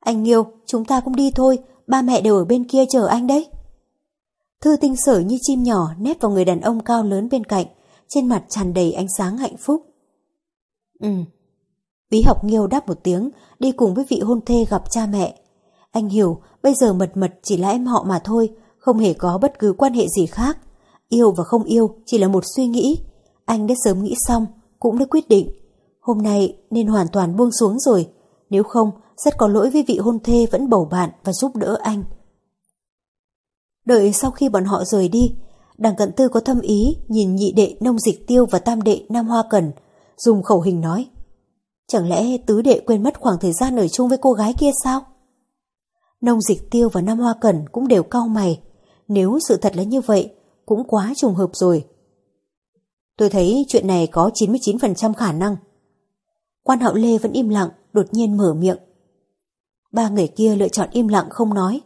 S1: Anh yêu, chúng ta cũng đi thôi, ba mẹ đều ở bên kia chờ anh đấy. Thư tinh sở như chim nhỏ nép vào người đàn ông cao lớn bên cạnh, trên mặt tràn đầy ánh sáng hạnh phúc. Ừ. Bí học Nghiêu đáp một tiếng, đi cùng với vị hôn thê gặp cha mẹ. Anh hiểu, bây giờ mật mật chỉ là em họ mà thôi, không hề có bất cứ quan hệ gì khác. Yêu và không yêu chỉ là một suy nghĩ. Anh đã sớm nghĩ xong, cũng đã quyết định. Hôm nay nên hoàn toàn buông xuống rồi. Nếu không, rất có lỗi với vị hôn thê vẫn bầu bạn và giúp đỡ anh. Đợi sau khi bọn họ rời đi, đằng cận tư có thâm ý nhìn nhị đệ nông dịch tiêu và tam đệ nam hoa cần, dùng khẩu hình nói. Chẳng lẽ tứ đệ quên mất khoảng thời gian ở chung với cô gái kia sao? Nông dịch tiêu và nam hoa cần cũng đều cau mày. Nếu sự thật là như vậy, cũng quá trùng hợp rồi. Tôi thấy chuyện này có 99% khả năng. Quan hậu Lê vẫn im lặng, đột nhiên mở miệng. Ba người kia lựa chọn im lặng không nói.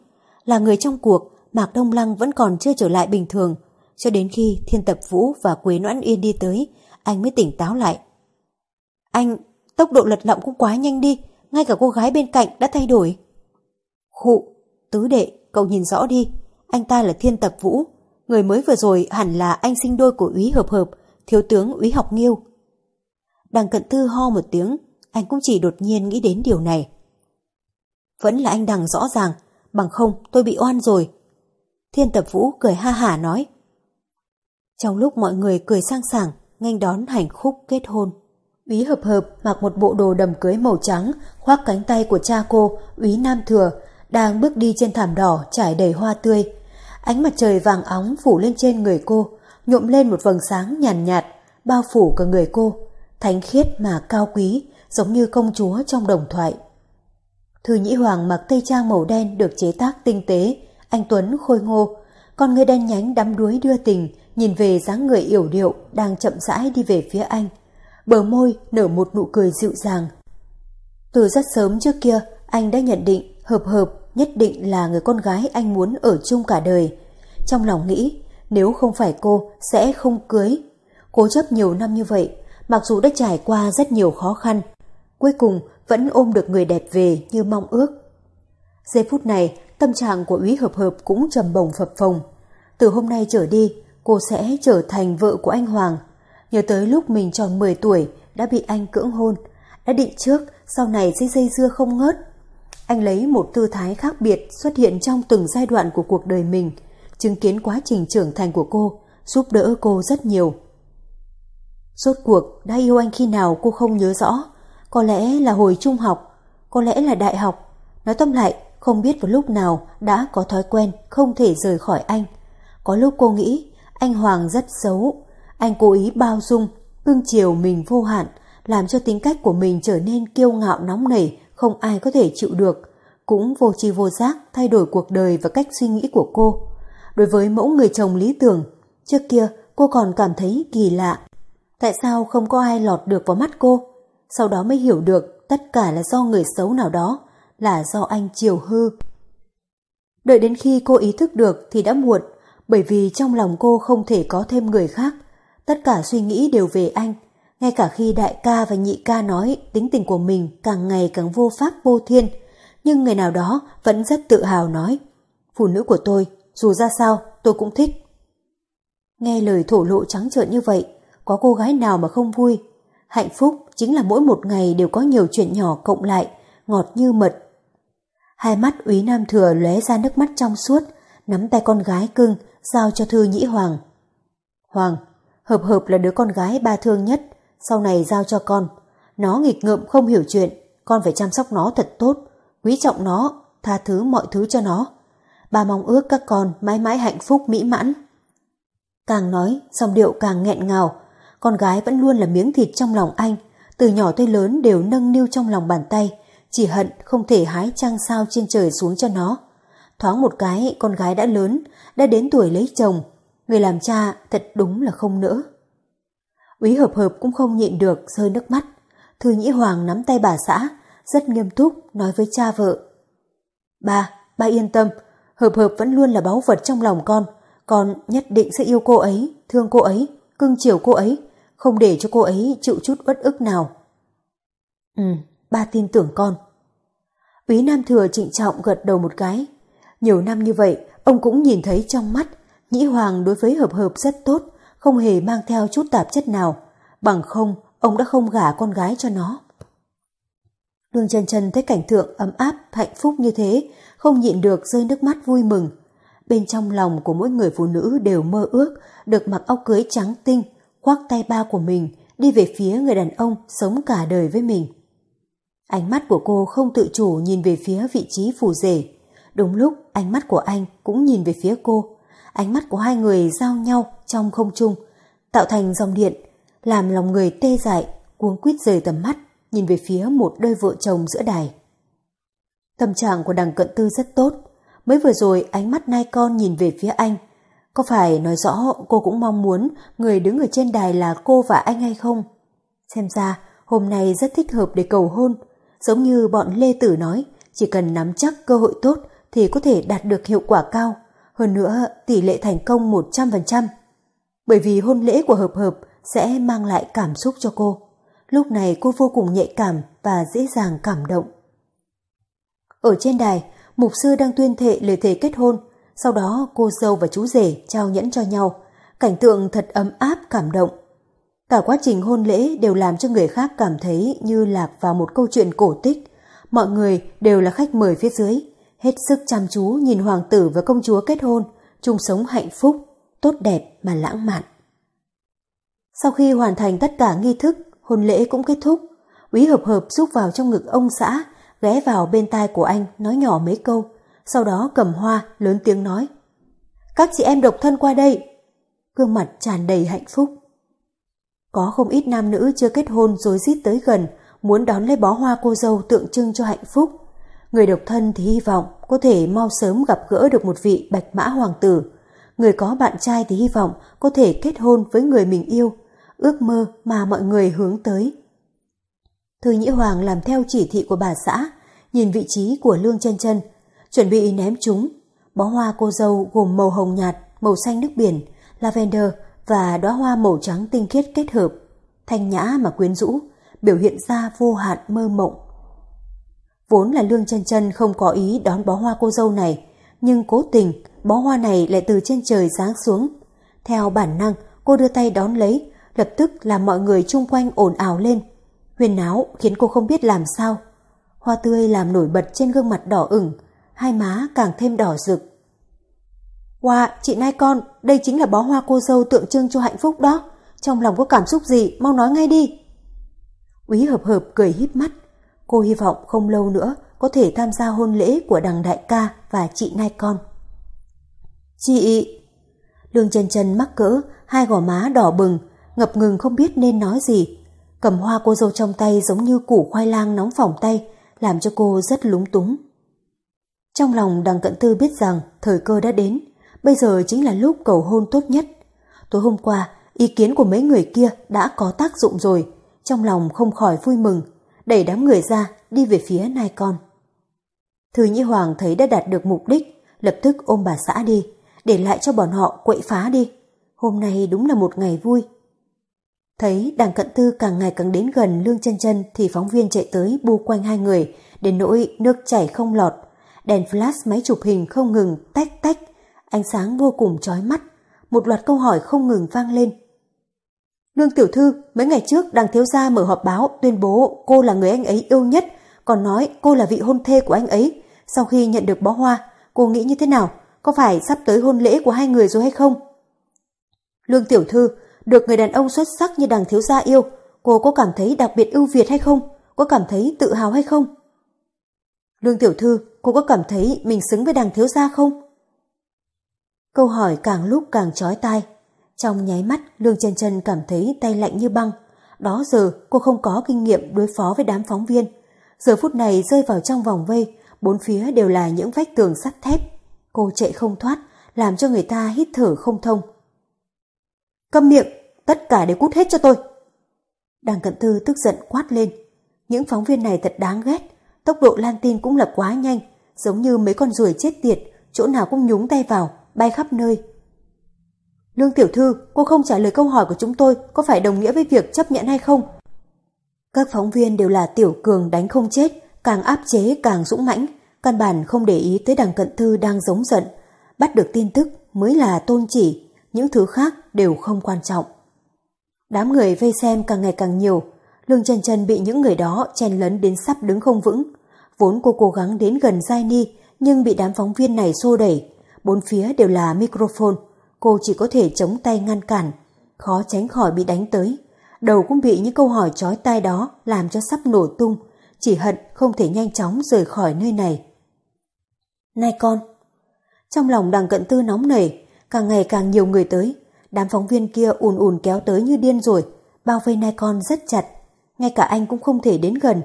S1: Là người trong cuộc, Mạc Đông Lăng vẫn còn chưa trở lại bình thường, cho đến khi Thiên Tập Vũ và Quế Noãn Yên đi tới, anh mới tỉnh táo lại. Anh, tốc độ lật lọng cũng quá nhanh đi, ngay cả cô gái bên cạnh đã thay đổi. Khụ, tứ đệ, cậu nhìn rõ đi, anh ta là Thiên Tập Vũ, người mới vừa rồi hẳn là anh sinh đôi của úy hợp hợp, thiếu tướng úy học nghiêu. Đằng cận thư ho một tiếng, anh cũng chỉ đột nhiên nghĩ đến điều này. Vẫn là anh đằng rõ ràng, bằng không tôi bị oan rồi. Thiên tập vũ cười ha hả nói. Trong lúc mọi người cười sang sảng, nghênh đón hạnh khúc kết hôn. Úy hợp hợp mặc một bộ đồ đầm cưới màu trắng, khoác cánh tay của cha cô, úy Nam Thừa, đang bước đi trên thảm đỏ trải đầy hoa tươi. Ánh mặt trời vàng óng phủ lên trên người cô, nhộm lên một vầng sáng nhàn nhạt, nhạt, bao phủ cả người cô, thánh khiết mà cao quý, giống như công chúa trong đồng thoại. Thư Nhĩ Hoàng mặc tây trang màu đen được chế tác tinh tế, anh Tuấn khôi ngô, con người đen nhánh đắm đuối đưa tình, nhìn về dáng người yểu điệu đang chậm rãi đi về phía anh. Bờ môi nở một nụ cười dịu dàng. Từ rất sớm trước kia, anh đã nhận định hợp hợp nhất định là người con gái anh muốn ở chung cả đời. Trong lòng nghĩ, nếu không phải cô sẽ không cưới. Cố chấp nhiều năm như vậy, mặc dù đã trải qua rất nhiều khó khăn, cuối cùng vẫn ôm được người đẹp về như mong ước. Giây phút này, tâm trạng của Úy Hợp Hợp cũng trầm bồng phập phồng. Từ hôm nay trở đi, cô sẽ trở thành vợ của anh Hoàng. Nhớ tới lúc mình tròn 10 tuổi đã bị anh cưỡng hôn, đã định trước sau này sẽ dây dưa không ngớt. Anh lấy một tư thái khác biệt xuất hiện trong từng giai đoạn của cuộc đời mình, chứng kiến quá trình trưởng thành của cô, giúp đỡ cô rất nhiều. Rốt cuộc đã yêu anh khi nào cô không nhớ rõ, có lẽ là hồi trung học, có lẽ là đại học. Nói tóm lại, không biết vào lúc nào đã có thói quen không thể rời khỏi anh. Có lúc cô nghĩ anh Hoàng rất xấu, anh cố ý bao dung, cưng chiều mình vô hạn, làm cho tính cách của mình trở nên kiêu ngạo nóng nảy, không ai có thể chịu được, cũng vô tri vô giác thay đổi cuộc đời và cách suy nghĩ của cô. Đối với mẫu người chồng lý tưởng, trước kia cô còn cảm thấy kỳ lạ. Tại sao không có ai lọt được vào mắt cô? Sau đó mới hiểu được tất cả là do người xấu nào đó, là do anh chiều hư. Đợi đến khi cô ý thức được thì đã muộn, bởi vì trong lòng cô không thể có thêm người khác. Tất cả suy nghĩ đều về anh, ngay cả khi đại ca và nhị ca nói tính tình của mình càng ngày càng vô pháp vô thiên, nhưng người nào đó vẫn rất tự hào nói, phụ nữ của tôi, dù ra sao, tôi cũng thích. Nghe lời thổ lộ trắng trợn như vậy, có cô gái nào mà không vui. Hạnh phúc chính là mỗi một ngày đều có nhiều chuyện nhỏ cộng lại, ngọt như mật. Hai mắt úy nam thừa lóe ra nước mắt trong suốt, nắm tay con gái cưng, giao cho thư nhĩ hoàng. Hoàng, hợp hợp là đứa con gái ba thương nhất, sau này giao cho con. Nó nghịch ngợm không hiểu chuyện, con phải chăm sóc nó thật tốt, quý trọng nó, tha thứ mọi thứ cho nó. Ba mong ước các con mãi mãi hạnh phúc mỹ mãn. Càng nói, dòng điệu càng nghẹn ngào, con gái vẫn luôn là miếng thịt trong lòng anh, từ nhỏ tới lớn đều nâng niu trong lòng bàn tay, chỉ hận không thể hái trăng sao trên trời xuống cho nó. Thoáng một cái, con gái đã lớn, đã đến tuổi lấy chồng, người làm cha thật đúng là không nỡ. Úy hợp hợp cũng không nhịn được rơi nước mắt. Thư Nhĩ Hoàng nắm tay bà xã, rất nghiêm túc nói với cha vợ. Ba, ba yên tâm, hợp hợp vẫn luôn là báu vật trong lòng con, con nhất định sẽ yêu cô ấy, thương cô ấy, cưng chiều cô ấy, không để cho cô ấy chịu chút uất ức nào. Ừ, ba tin tưởng con. Úy Nam Thừa trịnh trọng gật đầu một cái. Nhiều năm như vậy, ông cũng nhìn thấy trong mắt, Nhĩ Hoàng đối với hợp hợp rất tốt, không hề mang theo chút tạp chất nào. Bằng không, ông đã không gả con gái cho nó. Đường chân chân thấy cảnh tượng ấm áp, hạnh phúc như thế, không nhịn được rơi nước mắt vui mừng. Bên trong lòng của mỗi người phụ nữ đều mơ ước được mặc áo cưới trắng tinh, khoác tay ba của mình, đi về phía người đàn ông sống cả đời với mình. Ánh mắt của cô không tự chủ nhìn về phía vị trí phù rể. Đúng lúc ánh mắt của anh cũng nhìn về phía cô. Ánh mắt của hai người giao nhau trong không trung, tạo thành dòng điện, làm lòng người tê dại, cuống quýt rời tầm mắt, nhìn về phía một đôi vợ chồng giữa đài. Tâm trạng của đằng cận tư rất tốt. Mới vừa rồi ánh mắt nai con nhìn về phía anh, có phải nói rõ cô cũng mong muốn người đứng ở trên đài là cô và anh hay không? Xem ra hôm nay rất thích hợp để cầu hôn. Giống như bọn Lê Tử nói, chỉ cần nắm chắc cơ hội tốt thì có thể đạt được hiệu quả cao. Hơn nữa, tỷ lệ thành công 100%. bởi vì hôn lễ của hợp hợp sẽ mang lại cảm xúc cho cô. Lúc này cô vô cùng nhạy cảm và dễ dàng cảm động. Ở trên đài, mục sư đang tuyên thệ lời thề kết hôn, sau đó cô dâu và chú rể trao nhẫn cho nhau. Cảnh tượng thật ấm áp cảm động. Cả quá trình hôn lễ đều làm cho người khác cảm thấy như lạc vào một câu chuyện cổ tích. Mọi người đều là khách mời phía dưới, hết sức chăm chú nhìn hoàng tử và công chúa kết hôn, chung sống hạnh phúc, tốt đẹp mà lãng mạn. Sau khi hoàn thành tất cả nghi thức, hôn lễ cũng kết thúc. Úy hợp hợp rúc vào trong ngực ông xã, ghé vào bên tai của anh nói nhỏ mấy câu, sau đó cầm hoa lớn tiếng nói. Các chị em độc thân qua đây. Gương mặt tràn đầy hạnh phúc. Có không ít nam nữ chưa kết hôn rồi rít tới gần, muốn đón lấy bó hoa cô dâu tượng trưng cho hạnh phúc. Người độc thân thì hy vọng có thể mau sớm gặp gỡ được một vị bạch mã hoàng tử. Người có bạn trai thì hy vọng có thể kết hôn với người mình yêu, ước mơ mà mọi người hướng tới. Thư Nhĩ Hoàng làm theo chỉ thị của bà xã, nhìn vị trí của Lương chân chân chuẩn bị ném chúng. Bó hoa cô dâu gồm màu hồng nhạt, màu xanh nước biển, lavender và đóa hoa màu trắng tinh khiết kết hợp, thanh nhã mà quyến rũ, biểu hiện ra vô hạn mơ mộng. Vốn là Lương chân chân không có ý đón bó hoa cô dâu này, nhưng cố tình bó hoa này lại từ trên trời giáng xuống. Theo bản năng, cô đưa tay đón lấy, lập tức làm mọi người chung quanh ồn ào lên. Huyền náo khiến cô không biết làm sao. Hoa tươi làm nổi bật trên gương mặt đỏ ửng, hai má càng thêm đỏ rực. Wow, chị Nai con, đây chính là bó hoa cô dâu tượng trưng cho hạnh phúc đó. Trong lòng có cảm xúc gì, mau nói ngay đi. Úy hợp hợp cười híp mắt. Cô hy vọng không lâu nữa có thể tham gia hôn lễ của đằng đại ca và chị Nai con. Chị... Lương chân chân mắc cỡ, hai gò má đỏ bừng, ngập ngừng không biết nên nói gì. Cầm hoa cô dâu trong tay giống như củ khoai lang nóng phỏng tay, làm cho cô rất lúng túng. Trong lòng đằng cận tư biết rằng thời cơ đã đến, bây giờ chính là lúc cầu hôn tốt nhất. Tối hôm qua, ý kiến của mấy người kia đã có tác dụng rồi, trong lòng không khỏi vui mừng, đẩy đám người ra đi về phía nai con. Thư Nhĩ Hoàng thấy đã đạt được mục đích, lập tức ôm bà xã đi, để lại cho bọn họ quậy phá đi. Hôm nay đúng là một ngày vui. Thấy đảng cận tư càng ngày càng đến gần lương chân chân thì phóng viên chạy tới bu quanh hai người, đến nỗi nước chảy không lọt. Đèn flash máy chụp hình không ngừng tách tách, ánh sáng vô cùng chói mắt. Một loạt câu hỏi không ngừng vang lên. Lương tiểu thư, mấy ngày trước đằng thiếu gia mở họp báo tuyên bố cô là người anh ấy yêu nhất, còn nói cô là vị hôn thê của anh ấy. Sau khi nhận được bó hoa, cô nghĩ như thế nào? Có phải sắp tới hôn lễ của hai người rồi hay không? Lương tiểu thư, được người đàn ông xuất sắc như đằng thiếu gia yêu, cô có cảm thấy đặc biệt ưu việt hay không? Có cảm thấy tự hào hay không? Lương tiểu thư, cô có cảm thấy mình xứng với đằng thiếu gia không? Câu hỏi càng lúc càng chói tai. Trong nháy mắt, Lương chân chân cảm thấy tay lạnh như băng. Đó giờ cô không có kinh nghiệm đối phó với đám phóng viên. Giờ phút này rơi vào trong vòng vây, bốn phía đều là những vách tường sắt thép. Cô chạy không thoát, làm cho người ta hít thở không thông. Câm miệng, tất cả đều cút hết cho tôi. Đằng cận thư tức giận quát lên. Những phóng viên này thật đáng ghét, tốc độ lan tin cũng là quá nhanh, giống như mấy con ruồi chết tiệt, chỗ nào cũng nhúng tay vào, bay khắp nơi. Lương tiểu thư, cô không trả lời câu hỏi của chúng tôi có phải đồng nghĩa với việc chấp nhận hay không? Các phóng viên đều là tiểu cường đánh không chết, càng áp chế càng dũng mãnh, căn bản không để ý tới đằng cận thư đang giống giận. Bắt được tin tức mới là tôn chỉ, những thứ khác đều không quan trọng. Đám người vây xem càng ngày càng nhiều, Lương chân chân bị những người đó chen lấn đến sắp đứng không vững. Vốn cô cố gắng đến gần Giai Ni, nhưng bị đám phóng viên này xô đẩy. Bốn phía đều là microphone, cô chỉ có thể chống tay ngăn cản, khó tránh khỏi bị đánh tới. Đầu cũng bị những câu hỏi chói tai đó làm cho sắp nổ tung, chỉ hận không thể nhanh chóng rời khỏi nơi này. Này con! Trong lòng đằng cận tư nóng nảy, càng ngày càng nhiều người tới, đám phóng viên kia ùn ùn kéo tới như điên rồi, bao vây nai con rất chặt, ngay cả anh cũng không thể đến gần,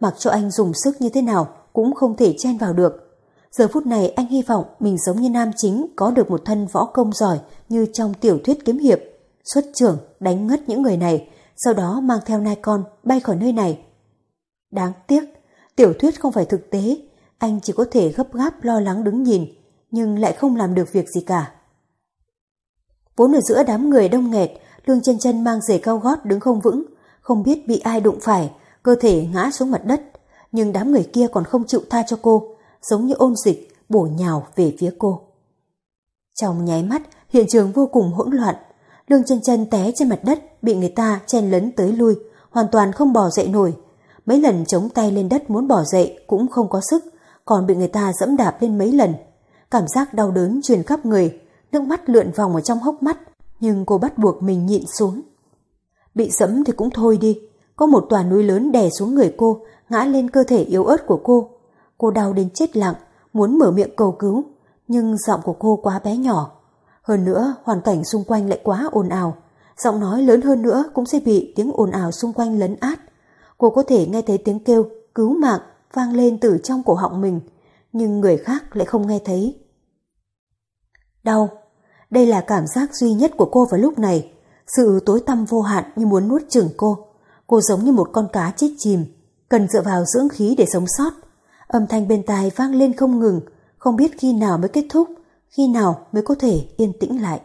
S1: mặc cho anh dùng sức như thế nào cũng không thể chen vào được. Giờ phút này anh hy vọng mình giống như nam chính có được một thân võ công giỏi như trong tiểu thuyết kiếm hiệp, xuất trưởng đánh ngất những người này, sau đó mang theo nai con bay khỏi nơi này. Đáng tiếc, tiểu thuyết không phải thực tế, anh chỉ có thể gấp gáp lo lắng đứng nhìn, nhưng lại không làm được việc gì cả. Vốn ở giữa đám người đông nghẹt, Lương chân chân mang giày cao gót đứng không vững, không biết bị ai đụng phải, cơ thể ngã xuống mặt đất. Nhưng đám người kia còn không chịu tha cho cô, giống như ôn dịch, bổ nhào về phía cô. Trong nháy mắt, hiện trường vô cùng hỗn loạn. Lương chân chân té trên mặt đất, bị người ta chen lấn tới lui, hoàn toàn không bò dậy nổi. Mấy lần chống tay lên đất muốn bỏ dậy cũng không có sức, còn bị người ta dẫm đạp lên mấy lần. Cảm giác đau đớn truyền khắp người, nước mắt lượn vòng ở trong hốc mắt, nhưng cô bắt buộc mình nhịn xuống. Bị dẫm thì cũng thôi đi, có một tòa núi lớn đè xuống người cô, ngã lên cơ thể yếu ớt của cô. Cô đau đến chết lặng, muốn mở miệng cầu cứu, nhưng giọng của cô quá bé nhỏ. Hơn nữa, hoàn cảnh xung quanh lại quá ồn ào. Giọng nói lớn hơn nữa cũng sẽ bị tiếng ồn ào xung quanh lấn át. Cô có thể nghe thấy tiếng kêu cứu mạng vang lên từ trong cổ họng mình, nhưng người khác lại không nghe thấy. Đau. Đây là cảm giác duy nhất của cô vào lúc này. Sự tối tăm vô hạn như muốn nuốt chửng cô. Cô giống như một con cá chết chìm, cần dựa vào dưỡng khí để sống sót. Âm thanh bên tai vang lên không ngừng, không biết khi nào mới kết thúc, khi nào mới có thể yên tĩnh lại.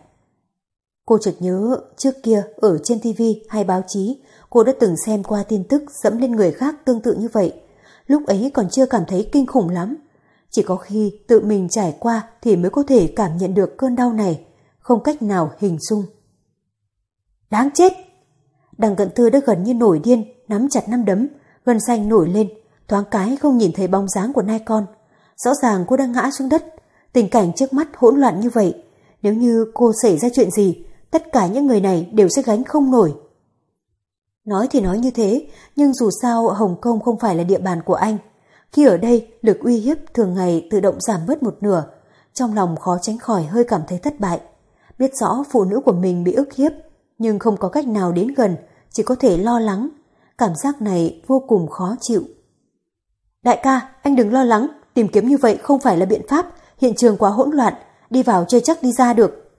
S1: Cô chợt nhớ trước kia ở trên TV hay báo chí, cô đã từng xem qua tin tức dẫm lên người khác tương tự như vậy. Lúc ấy còn chưa cảm thấy kinh khủng lắm. Chỉ có khi tự mình trải qua thì mới có thể cảm nhận được cơn đau này, không cách nào hình dung. Đáng chết! Đằng cận thư đã gần như nổi điên, nắm chặt năm đấm, gân xanh nổi lên, thoáng cái không nhìn thấy bóng dáng của nai con. Rõ ràng cô đang ngã xuống đất, tình cảnh trước mắt hỗn loạn như vậy. Nếu như cô xảy ra chuyện gì, tất cả những người này đều sẽ gánh không nổi. Nói thì nói như thế, nhưng dù sao Hồng Kông không phải là địa bàn của anh. Khi ở đây, lực uy hiếp thường ngày tự động giảm bớt một nửa. Trong lòng khó tránh khỏi hơi cảm thấy thất bại. Biết rõ phụ nữ của mình bị ức hiếp, nhưng không có cách nào đến gần, chỉ có thể lo lắng. Cảm giác này vô cùng khó chịu. Đại ca, anh đừng lo lắng, tìm kiếm như vậy không phải là biện pháp, hiện trường quá hỗn loạn, đi vào chơi chắc đi ra được.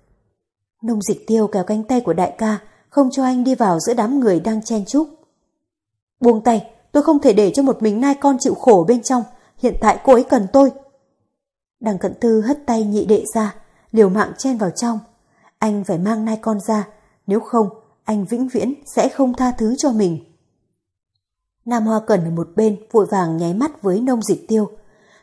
S1: Nông dịch tiêu kéo cánh tay của đại ca, không cho anh đi vào giữa đám người đang chen chúc. Buông tay, tôi không thể để cho một mình nai con chịu khổ bên trong, hiện tại cô ấy cần tôi. Đằng cận tư hất tay nhị đệ ra, liều mạng chen vào trong. Anh phải mang nai con ra, nếu không, anh vĩnh viễn sẽ không tha thứ cho mình. Nam Hoa Cần ở một bên vội vàng nháy mắt với nông dịch tiêu.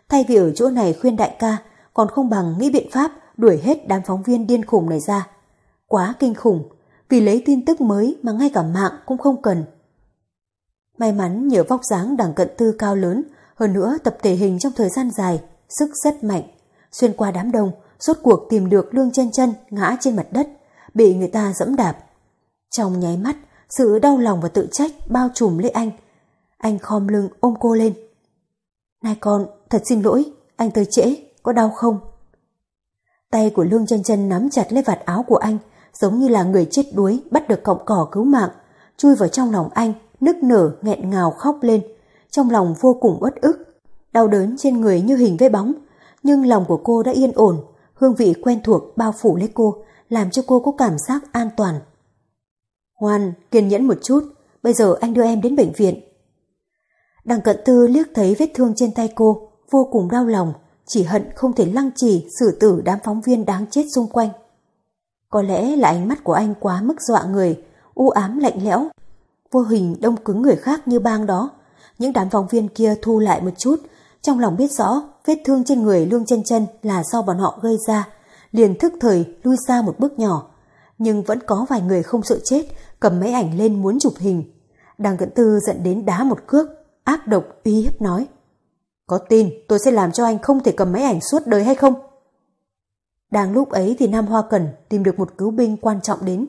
S1: Thay vì ở chỗ này khuyên đại ca, còn không bằng nghĩ biện pháp đuổi hết đám phóng viên điên khùng này ra. Quá kinh khủng, vì lấy tin tức mới mà ngay cả mạng cũng không cần. May mắn nhờ vóc dáng đẳng cận tư cao lớn, hơn nữa tập thể hình trong thời gian dài, sức rất mạnh. Xuyên qua đám đông, rốt cuộc tìm được lương chân chân ngã trên mặt đất, bị người ta dẫm đạp. Trong nháy mắt, sự đau lòng và tự trách bao trùm lấy anh. Anh khom lưng ôm cô lên. Này con, thật xin lỗi, anh tới trễ, có đau không? Tay của Lương chân chân nắm chặt lấy vạt áo của anh, giống như là người chết đuối bắt được cọng cỏ cứu mạng, chui vào trong lòng anh, nức nở, nghẹn ngào khóc lên. Trong lòng vô cùng uất ức, đau đớn trên người như hình với bóng, nhưng lòng của cô đã yên ổn, hương vị quen thuộc bao phủ lấy cô, làm cho cô có cảm giác an toàn. Hoan, kiên nhẫn một chút, bây giờ anh đưa em đến bệnh viện. Đằng cận tư liếc thấy vết thương trên tay cô, vô cùng đau lòng, chỉ hận không thể lăng trì xử tử đám phóng viên đáng chết xung quanh. Có lẽ là ánh mắt của anh quá mức dọa người, u ám lạnh lẽo, vô hình đông cứng người khác như bang đó. Những đám phóng viên kia thu lại một chút, trong lòng biết rõ vết thương trên người Lương chân chân là do bọn họ gây ra, liền thức thời lui ra một bước nhỏ. Nhưng vẫn có vài người không sợ chết, cầm máy ảnh lên muốn chụp hình. Đằng cận tư dẫn đến đá một cước, ác độc uy hiếp nói. Có tin tôi sẽ làm cho anh không thể cầm máy ảnh suốt đời hay không? Đang lúc ấy thì Nam Hoa cần tìm được một cứu binh quan trọng đến.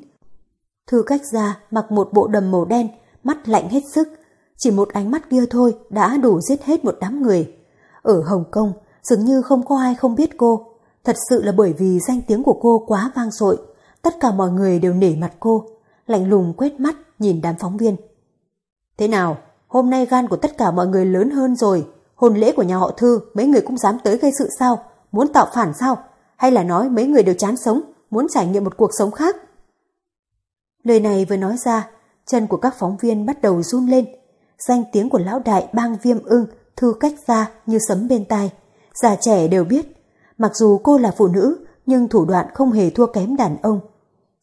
S1: Thư cách ra mặc một bộ đầm màu đen, mắt lạnh hết sức. Chỉ một ánh mắt kia thôi đã đủ giết hết một đám người. Ở Hồng Kông, dường như không có ai không biết cô. Thật sự là bởi vì danh tiếng của cô quá vang dội. Tất cả mọi người đều nể mặt cô. Lạnh lùng quét mắt nhìn đám phóng viên. Thế nào, hôm nay gan của tất cả mọi người lớn hơn rồi. Hôn lễ của nhà họ Thư mấy người cũng dám tới gây sự sao? Muốn tạo phản sao? hay là nói mấy người đều chán sống, muốn trải nghiệm một cuộc sống khác. Lời này vừa nói ra, chân của các phóng viên bắt đầu run lên. Danh tiếng của lão đại bang viêm ưng thư cách ra như sấm bên tai. Già trẻ đều biết, mặc dù cô là phụ nữ, nhưng thủ đoạn không hề thua kém đàn ông.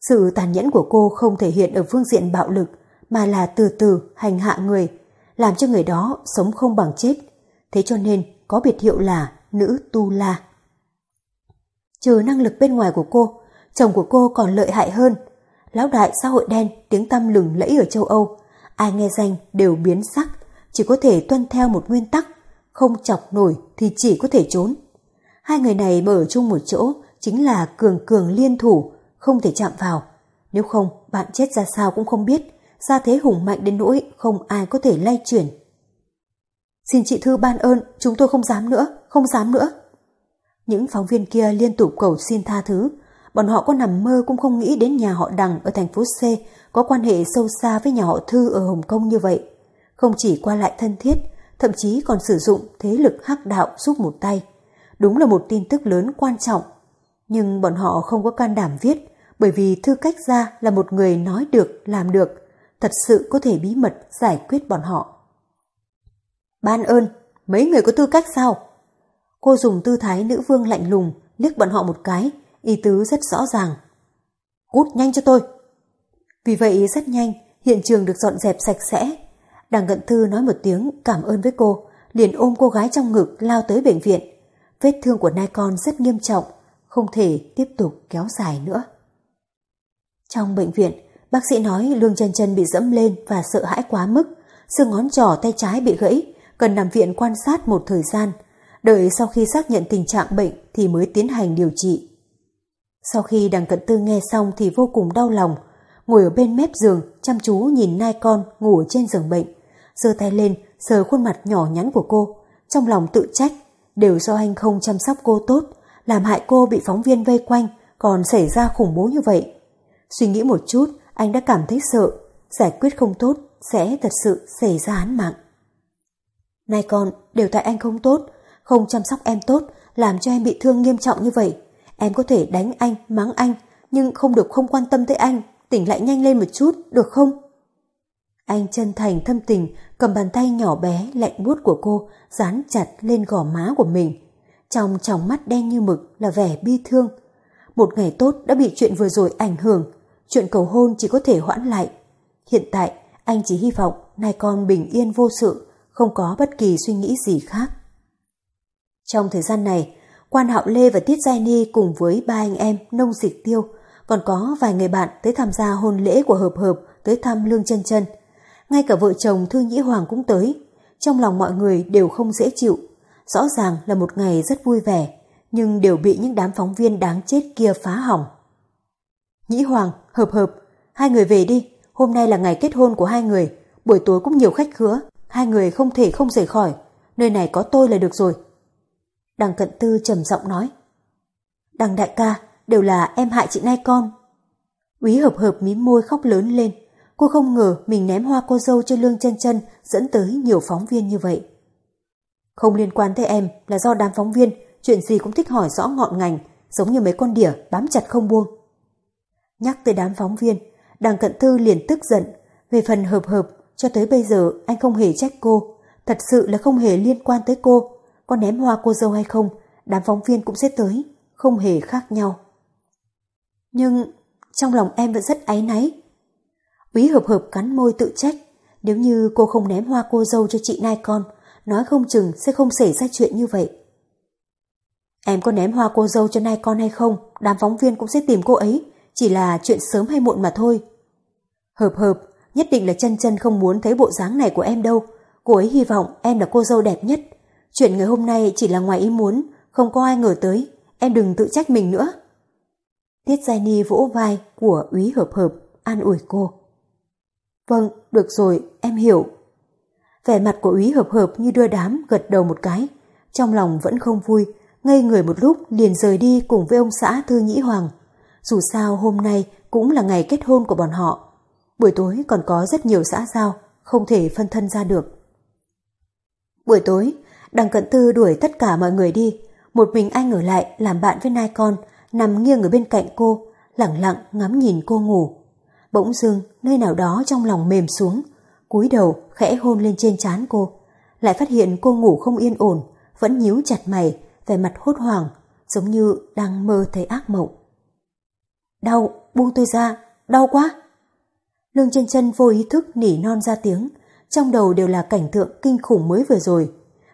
S1: Sự tàn nhẫn của cô không thể hiện ở phương diện bạo lực, mà là từ từ hành hạ người, làm cho người đó sống không bằng chết. Thế cho nên có biệt hiệu là nữ tu la. Trừ năng lực bên ngoài của cô, chồng của cô còn lợi hại hơn. Lão đại xã hội đen tiếng tăm lừng lẫy ở châu Âu, ai nghe danh đều biến sắc, chỉ có thể tuân theo một nguyên tắc, không chọc nổi thì chỉ có thể trốn. Hai người này mở chung một chỗ chính là cường cường liên thủ, không thể chạm vào. Nếu không, bạn chết ra sao cũng không biết, ra thế hùng mạnh đến nỗi không ai có thể lay chuyển. Xin chị Thư ban ơn, chúng tôi không dám nữa, không dám nữa. Những phóng viên kia liên tục cầu xin tha thứ, bọn họ có nằm mơ cũng không nghĩ đến nhà họ Đằng ở thành phố C có quan hệ sâu xa với nhà họ Thư ở Hồng Kông như vậy. Không chỉ qua lại thân thiết, thậm chí còn sử dụng thế lực hắc đạo giúp một tay. Đúng là một tin tức lớn quan trọng. Nhưng bọn họ không có can đảm viết, bởi vì Thư cách ra là một người nói được, làm được, thật sự có thể bí mật giải quyết bọn họ. Ban ơn, mấy người có tư cách sao? Cô dùng tư thái nữ vương lạnh lùng, liếc bọn họ một cái, ý tứ rất rõ ràng. Cút nhanh cho tôi. Vì vậy rất nhanh, hiện trường được dọn dẹp sạch sẽ. Đằng cận thư nói một tiếng cảm ơn với cô, liền ôm cô gái trong ngực lao tới bệnh viện. Vết thương của nai con rất nghiêm trọng, không thể tiếp tục kéo dài nữa. Trong bệnh viện, bác sĩ nói lương chân chân bị dẫm lên và sợ hãi quá mức, xương ngón trỏ tay trái bị gãy, cần nằm viện quan sát một thời gian, đợi sau khi xác nhận tình trạng bệnh thì mới tiến hành điều trị. Sau khi đằng cận tư nghe xong thì vô cùng đau lòng, ngồi ở bên mép giường chăm chú nhìn nai con ngủ trên giường bệnh, giơ tay lên sờ khuôn mặt nhỏ nhắn của cô, trong lòng tự trách, đều do anh không chăm sóc cô tốt, làm hại cô bị phóng viên vây quanh, còn xảy ra khủng bố như vậy. Suy nghĩ một chút, anh đã cảm thấy sợ, giải quyết không tốt sẽ thật sự xảy ra án mạng. Này con, đều tại anh không tốt, không chăm sóc em tốt, làm cho em bị thương nghiêm trọng như vậy. Em có thể đánh anh, mắng anh, nhưng không được không quan tâm tới anh, tỉnh lại nhanh lên một chút, được không? Anh chân thành thâm tình, cầm bàn tay nhỏ bé lạnh buốt của cô, dán chặt lên gò má của mình. Trong tròng mắt đen như mực là vẻ bi thương. Một ngày tốt đã bị chuyện vừa rồi ảnh hưởng, chuyện cầu hôn chỉ có thể hoãn lại. Hiện tại, anh chỉ hy vọng nay con bình yên vô sự, không có bất kỳ suy nghĩ gì khác. Trong thời gian này, Quan Hạo Lê và Tiết Giai Ni cùng với ba anh em nông dịch tiêu, còn có vài người bạn tới tham gia hôn lễ của Hợp Hợp tới thăm Lương chân chân Ngay cả vợ chồng Thương Nhĩ Hoàng cũng tới. Trong lòng mọi người đều không dễ chịu. Rõ ràng là một ngày rất vui vẻ, nhưng đều bị những đám phóng viên đáng chết kia phá hỏng. Nhĩ Hoàng, Hợp Hợp, hai người về đi. Hôm nay là ngày kết hôn của hai người, buổi tối cũng nhiều khách khứa. Hai người không thể không rời khỏi. Nơi này có tôi là được rồi. Đằng cận tư trầm giọng nói. Đằng đại ca, đều là em hại chị nai con. Úy hợp hợp mím môi khóc lớn lên. Cô không ngờ mình ném hoa cô dâu cho lương chân chân dẫn tới nhiều phóng viên như vậy. Không liên quan tới em là do đám phóng viên chuyện gì cũng thích hỏi rõ ngọn ngành giống như mấy con đỉa bám chặt không buông. Nhắc tới đám phóng viên, đằng cận thư liền tức giận. Về phần hợp hợp, cho tới bây giờ anh không hề trách cô. Thật sự là không hề liên quan tới cô có ném hoa cô dâu hay không, đám phóng viên cũng sẽ tới, không hề khác nhau. Nhưng trong lòng em vẫn rất áy náy. Úy hợp hợp cắn môi tự trách, nếu như cô không ném hoa cô dâu cho chị nai con, nói không chừng sẽ không xảy ra chuyện như vậy. Em có ném hoa cô dâu cho nai con hay không, đám phóng viên cũng sẽ tìm cô ấy, chỉ là chuyện sớm hay muộn mà thôi. Hợp hợp, nhất định là chân chân không muốn thấy bộ dáng này của em đâu, cô ấy hy vọng em là cô dâu đẹp nhất, Chuyện ngày hôm nay chỉ là ngoài ý muốn, không có ai ngờ tới, em đừng tự trách mình nữa. Tiết Giai Ni vỗ vai của úy hợp hợp, an ủi cô. Vâng, được rồi, em hiểu. Vẻ mặt của úy hợp hợp như đưa đám gật đầu một cái, trong lòng vẫn không vui, ngây người một lúc liền rời đi cùng với ông xã Thư Nhĩ Hoàng. Dù sao hôm nay cũng là ngày kết hôn của bọn họ. Buổi tối còn có rất nhiều xã giao, không thể phân thân ra được. Buổi tối, Đằng cận tư đuổi tất cả mọi người đi, một mình anh ở lại làm bạn với nai con, nằm nghiêng ở bên cạnh cô, lặng lặng ngắm nhìn cô ngủ. Bỗng dưng, nơi nào đó trong lòng mềm xuống, cúi đầu khẽ hôn lên trên trán cô, lại phát hiện cô ngủ không yên ổn, vẫn nhíu chặt mày, vẻ mặt hốt hoảng, giống như đang mơ thấy ác mộng. Đau, buông tôi ra, đau quá. Lương chân chân vô ý thức nỉ non ra tiếng, trong đầu đều là cảnh tượng kinh khủng mới vừa rồi.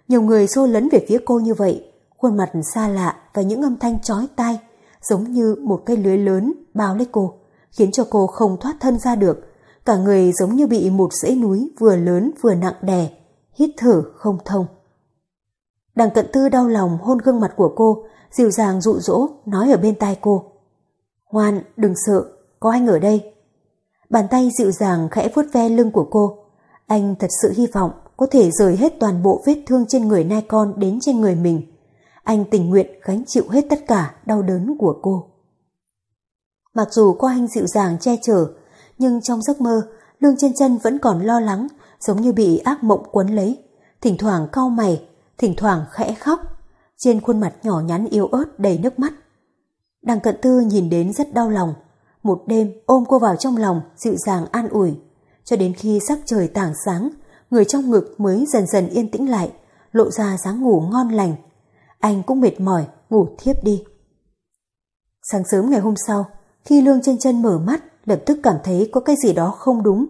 S1: Nhiều người xô lấn về phía cô như vậy, khuôn mặt xa lạ và những âm thanh chói tai, giống như một cây lưới lớn bao lấy cô, khiến cho cô không thoát thân ra được. Cả người giống như bị một dãy núi vừa lớn vừa nặng đè, hít thở không thông. Đằng cận tư đau lòng hôn gương mặt của cô, dịu dàng dụ dỗ nói ở bên tai cô. Ngoan, đừng sợ, có anh ở đây. Bàn tay dịu dàng khẽ vuốt ve lưng của cô. Anh thật sự hy vọng có thể rời hết toàn bộ vết thương trên người nai con đến trên người mình. Anh tình nguyện gánh chịu hết tất cả đau đớn của cô. Mặc dù có anh dịu dàng che chở, nhưng trong giấc mơ, Lương chân chân vẫn còn lo lắng, giống như bị ác mộng quấn lấy. Thỉnh thoảng cau mày, thỉnh thoảng khẽ khóc, trên khuôn mặt nhỏ nhắn yếu ớt đầy nước mắt. Đằng cận tư nhìn đến rất đau lòng, một đêm ôm cô vào trong lòng dịu dàng an ủi, cho đến khi sắc trời tảng sáng, người trong ngực mới dần dần yên tĩnh lại, lộ ra dáng ngủ ngon lành. Anh cũng mệt mỏi, ngủ thiếp đi. Sáng sớm ngày hôm sau, khi Lương chân chân mở mắt, lập tức cảm thấy có cái gì đó không đúng.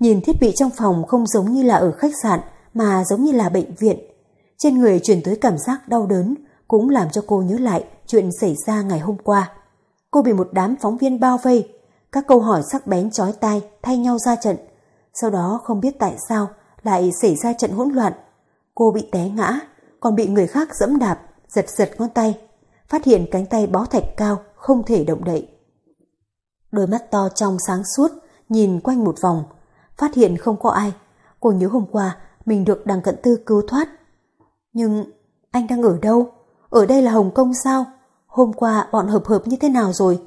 S1: Nhìn thiết bị trong phòng không giống như là ở khách sạn, mà giống như là bệnh viện. Trên người truyền tới cảm giác đau đớn, cũng làm cho cô nhớ lại chuyện xảy ra ngày hôm qua. Cô bị một đám phóng viên bao vây, các câu hỏi sắc bén chói tai thay nhau ra trận. Sau đó không biết tại sao lại xảy ra trận hỗn loạn. Cô bị té ngã, còn bị người khác dẫm đạp, giật giật ngón tay. Phát hiện cánh tay bó thạch cao, không thể động đậy. Đôi mắt to trong sáng suốt, nhìn quanh một vòng, phát hiện không có ai. Cô nhớ hôm qua mình được đằng cận tư cứu thoát. Nhưng anh đang ở đâu? Ở đây là Hồng Kông sao? Hôm qua bọn hợp hợp như thế nào rồi?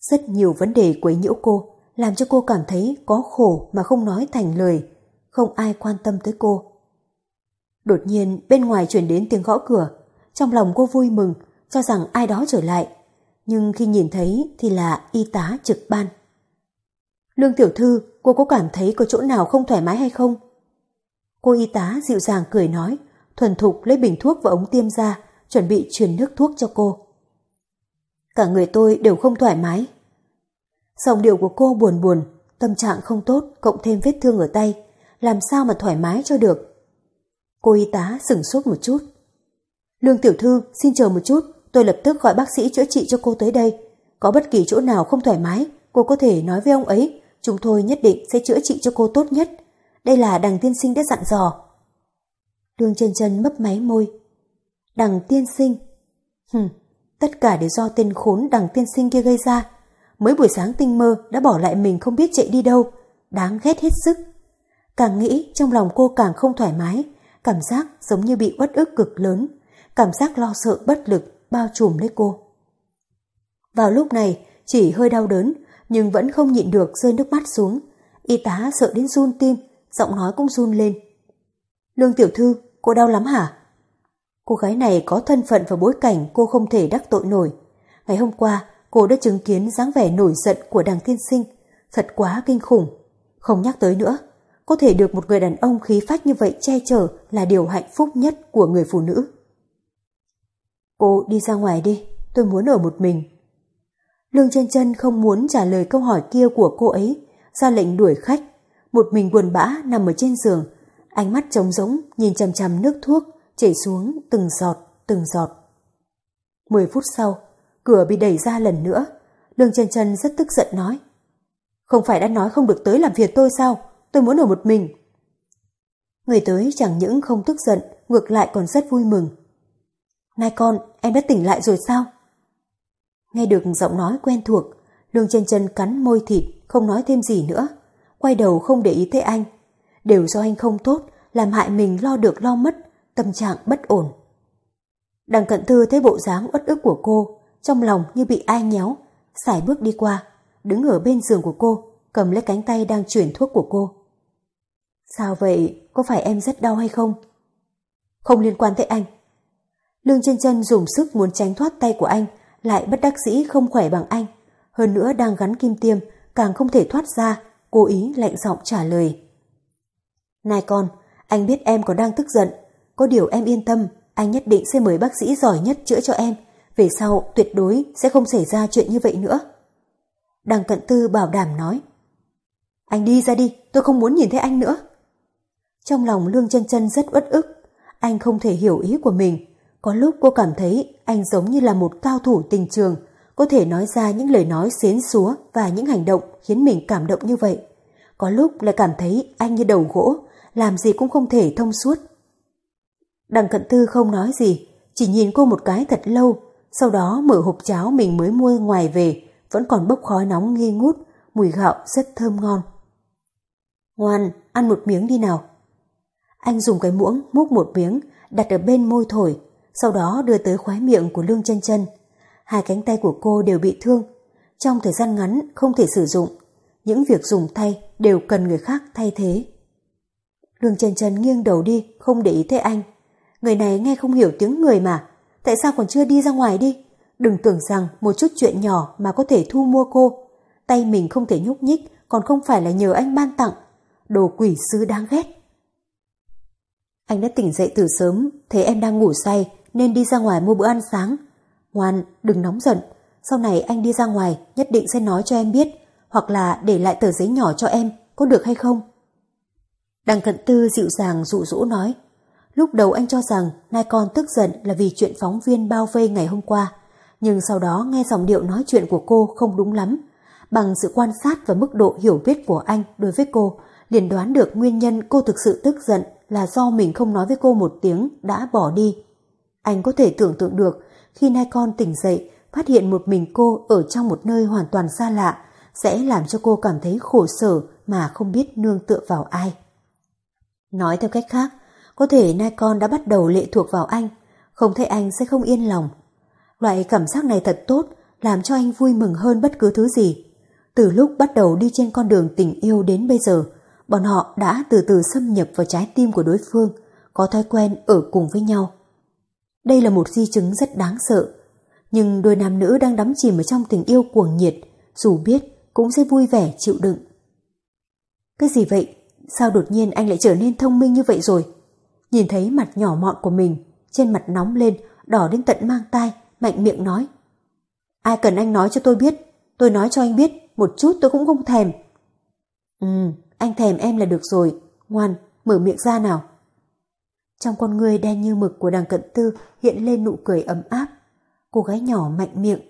S1: Rất nhiều vấn đề quấy nhiễu cô, làm cho cô cảm thấy có khổ mà không nói thành lời. Không ai quan tâm tới cô. Đột nhiên bên ngoài chuyển đến tiếng gõ cửa. Trong lòng cô vui mừng, cho rằng ai đó trở lại. Nhưng khi nhìn thấy thì là y tá trực ban. Lương tiểu thư, cô có cảm thấy có chỗ nào không thoải mái hay không? Cô y tá dịu dàng cười nói, thuần thục lấy bình thuốc và ống tiêm ra, chuẩn bị truyền nước thuốc cho cô. Cả người tôi đều không thoải mái. Giọng điệu của cô buồn buồn, tâm trạng không tốt, cộng thêm vết thương ở tay, làm sao mà thoải mái cho được. Cô y tá sửng sốt một chút. Lương tiểu thư, xin chờ một chút, tôi lập tức gọi bác sĩ chữa trị cho cô tới đây. Có bất kỳ chỗ nào không thoải mái, cô có thể nói với ông ấy, chúng tôi nhất định sẽ chữa trị cho cô tốt nhất. Đây là đằng tiên sinh đã dặn dò. Lương chân chân mấp máy môi. Đằng tiên sinh. Hừm, tất cả đều do tên khốn đằng tiên sinh kia gây ra. Mới buổi sáng tinh mơ đã bỏ lại mình không biết chạy đi đâu. Đáng ghét hết sức. Càng nghĩ trong lòng cô càng không thoải mái. Cảm giác giống như bị uất ức cực lớn. Cảm giác lo sợ bất lực bao trùm lấy cô. Vào lúc này chỉ hơi đau đớn nhưng vẫn không nhịn được rơi nước mắt xuống. Y tá sợ đến run tim, giọng nói cũng run lên. Lương tiểu thư, cô đau lắm hả? Cô gái này có thân phận và bối cảnh cô không thể đắc tội nổi. Ngày hôm qua, cô đã chứng kiến dáng vẻ nổi giận của đằng tiên sinh. Thật quá kinh khủng. Không nhắc tới nữa. Có thể được một người đàn ông khí phách như vậy che chở là điều hạnh phúc nhất của người phụ nữ. Cô đi ra ngoài đi, tôi muốn ở một mình. Lương chân chân không muốn trả lời câu hỏi kia của cô ấy, ra lệnh đuổi khách. Một mình buồn bã nằm ở trên giường, ánh mắt trống rỗng nhìn chằm chằm nước thuốc chảy xuống từng giọt, từng giọt. Mười phút sau, cửa bị đẩy ra lần nữa. Lương chân chân rất tức giận nói. Không phải đã nói không được tới làm việc tôi sao? Tôi muốn ở một mình. Người tới chẳng những không tức giận, ngược lại còn rất vui mừng. Nai con, em đã tỉnh lại rồi sao? Nghe được giọng nói quen thuộc, Lương chân chân cắn môi thịt, không nói thêm gì nữa. Quay đầu không để ý tới anh. Đều do anh không tốt, làm hại mình lo được lo mất, tâm trạng bất ổn. Đằng cận thư thấy bộ dáng uất ức của cô, trong lòng như bị ai nhéo, xài bước đi qua, đứng ở bên giường của cô, cầm lấy cánh tay đang chuyển thuốc của cô. Sao vậy, có phải em rất đau hay không? Không liên quan tới anh. Lương chân chân dùng sức muốn tránh thoát tay của anh, lại bất đắc dĩ không khỏe bằng anh. Hơn nữa đang gắn kim tiêm, càng không thể thoát ra, cố ý lạnh giọng trả lời. Này con, anh biết em có đang tức giận, có điều em yên tâm, anh nhất định sẽ mời bác sĩ giỏi nhất chữa cho em, về sau tuyệt đối sẽ không xảy ra chuyện như vậy nữa. Đằng cận tư bảo đảm nói. Anh đi ra đi, tôi không muốn nhìn thấy anh nữa. Trong lòng Lương chân chân rất uất ức, anh không thể hiểu ý của mình. Có lúc cô cảm thấy anh giống như là một cao thủ tình trường, có thể nói ra những lời nói xến xúa và những hành động khiến mình cảm động như vậy. Có lúc lại cảm thấy anh như đầu gỗ, làm gì cũng không thể thông suốt. Đằng cận tư không nói gì, chỉ nhìn cô một cái thật lâu, sau đó mở hộp cháo mình mới mua ngoài về, vẫn còn bốc khói nóng nghi ngút, mùi gạo rất thơm ngon. Ngoan, ăn một miếng đi nào. Anh dùng cái muỗng múc một miếng, đặt ở bên môi thổi, sau đó đưa tới khóe miệng của Lương chân chân. Hai cánh tay của cô đều bị thương. Trong thời gian ngắn không thể sử dụng. Những việc dùng tay đều cần người khác thay thế. Lương chân chân nghiêng đầu đi, không để ý thấy anh. Người này nghe không hiểu tiếng người mà. Tại sao còn chưa đi ra ngoài đi? Đừng tưởng rằng một chút chuyện nhỏ mà có thể thu mua cô. Tay mình không thể nhúc nhích, còn không phải là nhờ anh ban tặng. Đồ quỷ sứ đáng ghét. Anh đã tỉnh dậy từ sớm, thấy em đang ngủ say nên đi ra ngoài mua bữa ăn sáng. Ngoan, đừng nóng giận. Sau này anh đi ra ngoài nhất định sẽ nói cho em biết hoặc là để lại tờ giấy nhỏ cho em, có được hay không? Đằng cận tư dịu dàng dụ dỗ nói. Lúc đầu anh cho rằng nai con tức giận là vì chuyện phóng viên bao vây ngày hôm qua, nhưng sau đó nghe dòng điệu nói chuyện của cô không đúng lắm. Bằng sự quan sát và mức độ hiểu biết của anh đối với cô, liền đoán được nguyên nhân cô thực sự tức giận là do mình không nói với cô một tiếng đã bỏ đi. Anh có thể tưởng tượng được khi hai con tỉnh dậy phát hiện một mình cô ở trong một nơi hoàn toàn xa lạ sẽ làm cho cô cảm thấy khổ sở mà không biết nương tựa vào ai. Nói theo cách khác, có thể nai con đã bắt đầu lệ thuộc vào anh, không thấy anh sẽ không yên lòng. Loại cảm giác này thật tốt, làm cho anh vui mừng hơn bất cứ thứ gì. Từ lúc bắt đầu đi trên con đường tình yêu đến bây giờ, bọn họ đã từ từ xâm nhập vào trái tim của đối phương, có thói quen ở cùng với nhau. Đây là một di chứng rất đáng sợ, nhưng đôi nam nữ đang đắm chìm ở trong tình yêu cuồng nhiệt, dù biết cũng sẽ vui vẻ chịu đựng. Cái gì vậy? Sao đột nhiên anh lại trở nên thông minh như vậy rồi? Nhìn thấy mặt nhỏ mọn của mình, trên mặt nóng lên, đỏ đến tận mang tai, mạnh miệng nói. Ai cần anh nói cho tôi biết, tôi nói cho anh biết, một chút tôi cũng không thèm. Ừ, anh thèm em là được rồi, ngoan, mở miệng ra nào. Trong con người đen như mực của đằng cận tư hiện lên nụ cười ấm áp. Cô gái nhỏ mạnh miệng.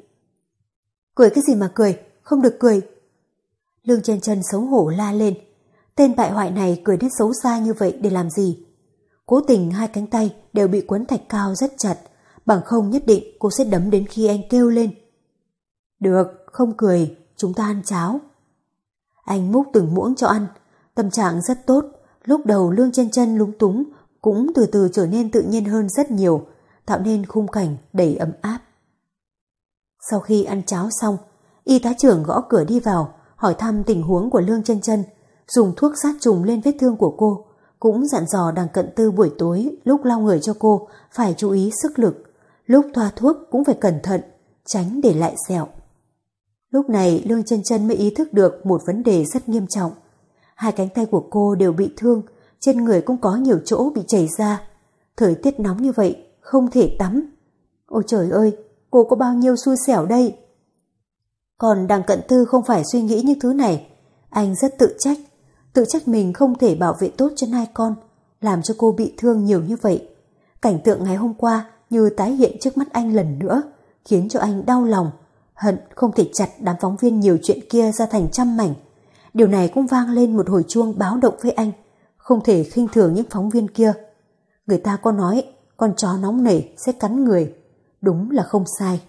S1: Cười cái gì mà cười, không được cười. Lương chân chân xấu hổ la lên. Tên bại hoại này cười đến xấu xa như vậy để làm gì? Cố tình hai cánh tay đều bị quấn thạch cao rất chặt, bằng không nhất định cô sẽ đấm đến khi anh kêu lên. Được, không cười, chúng ta ăn cháo. Anh múc từng muỗng cho ăn, tâm trạng rất tốt, lúc đầu lương chân chân lúng túng cũng từ từ trở nên tự nhiên hơn rất nhiều, tạo nên khung cảnh đầy ấm áp. Sau khi ăn cháo xong, y tá trưởng gõ cửa đi vào, hỏi thăm tình huống của Lương chân chân, dùng thuốc sát trùng lên vết thương của cô, cũng dặn dò đằng cận tư buổi tối lúc lau người cho cô phải chú ý sức lực, lúc thoa thuốc cũng phải cẩn thận, tránh để lại sẹo. Lúc này Lương chân chân mới ý thức được một vấn đề rất nghiêm trọng. Hai cánh tay của cô đều bị thương, trên người cũng có nhiều chỗ bị chảy ra. Thời tiết nóng như vậy, không thể tắm. Ôi trời ơi, cô có bao nhiêu xui xẻo đây? Còn đằng cận tư không phải suy nghĩ những thứ này. Anh rất tự trách, tự trách mình không thể bảo vệ tốt cho hai con, làm cho cô bị thương nhiều như vậy. Cảnh tượng ngày hôm qua như tái hiện trước mắt anh lần nữa, khiến cho anh đau lòng, hận không thể chặt đám phóng viên nhiều chuyện kia ra thành trăm mảnh. Điều này cũng vang lên một hồi chuông báo động với anh, không thể khinh thường những phóng viên kia. Người ta có nói con chó nóng nảy sẽ cắn người, đúng là không sai.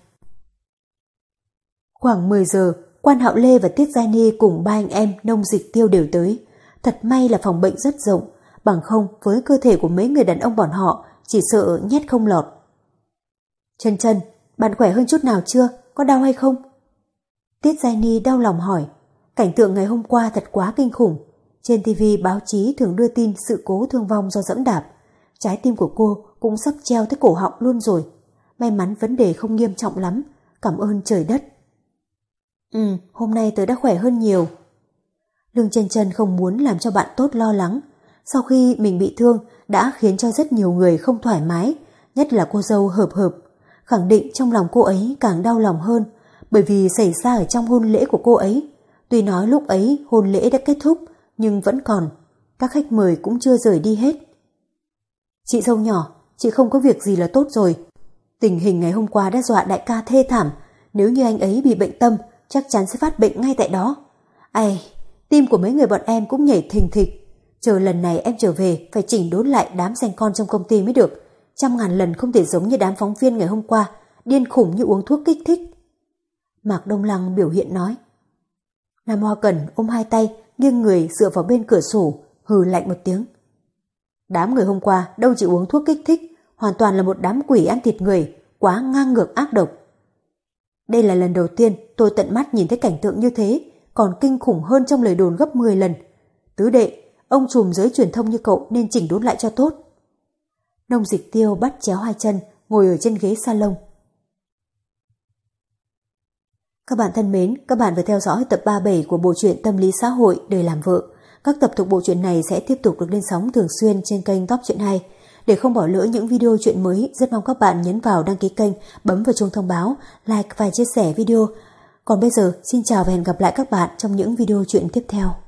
S1: Khoảng 10 giờ, quan hạo Lê và Tiết gia Ni cùng ba anh em nông dịch tiêu đều tới. Thật may là phòng bệnh rất rộng, bằng không với cơ thể của mấy người đàn ông bọn họ chỉ sợ nhét không lọt. Chân chân, bạn khỏe hơn chút nào chưa? Có đau hay không? Tiết Giai Ni đau lòng hỏi. Cảnh tượng ngày hôm qua thật quá kinh khủng. Trên TV báo chí thường đưa tin sự cố thương vong do dẫm đạp. Trái tim của cô cũng sắp treo tới cổ họng luôn rồi. May mắn vấn đề không nghiêm trọng lắm. Cảm ơn trời đất. Ừ, hôm nay tớ đã khỏe hơn nhiều. Lương chân chân không muốn làm cho bạn tốt lo lắng. Sau khi mình bị thương đã khiến cho rất nhiều người không thoải mái, nhất là cô dâu hợp hợp. Khẳng định trong lòng cô ấy càng đau lòng hơn bởi vì xảy ra ở trong hôn lễ của cô ấy. Tuy nói lúc ấy hôn lễ đã kết thúc, nhưng vẫn còn. Các khách mời cũng chưa rời đi hết. Chị dâu nhỏ, chị không có việc gì là tốt rồi. Tình hình ngày hôm qua đã dọa đại ca thê thảm. Nếu như anh ấy bị bệnh tâm, chắc chắn sẽ phát bệnh ngay tại đó. Ai, tim của mấy người bọn em cũng nhảy thình thịch. Chờ lần này em trở về phải chỉnh đốn lại đám danh con trong công ty mới được. Trăm ngàn lần không thể giống như đám phóng viên ngày hôm qua, điên khủng như uống thuốc kích thích. Mạc Đông Lăng biểu hiện nói. Nam Hoa Cần ôm hai tay, nghiêng người dựa vào bên cửa sổ, hừ lạnh một tiếng. Đám người hôm qua đâu chỉ uống thuốc kích thích, hoàn toàn là một đám quỷ ăn thịt người, quá ngang ngược ác độc. Đây là lần đầu tiên tôi tận mắt nhìn thấy cảnh tượng như thế, còn kinh khủng hơn trong lời đồn gấp 10 lần. Tứ đệ, ông trùm giới truyền thông như cậu nên chỉnh đốn lại cho tốt. Nông dịch tiêu bắt chéo hai chân, ngồi ở trên ghế salon. Các bạn thân mến, các bạn vừa theo dõi tập 37 của bộ truyện Tâm lý xã hội Đời làm vợ. Các tập thuộc bộ truyện này sẽ tiếp tục được lên sóng thường xuyên trên kênh Top Truyện hay. Để không bỏ lỡ những video chuyện mới, rất mong các bạn nhấn vào đăng ký kênh, bấm vào chuông thông báo, like và chia sẻ video. Còn bây giờ, xin chào và hẹn gặp lại các bạn trong những video chuyện tiếp theo.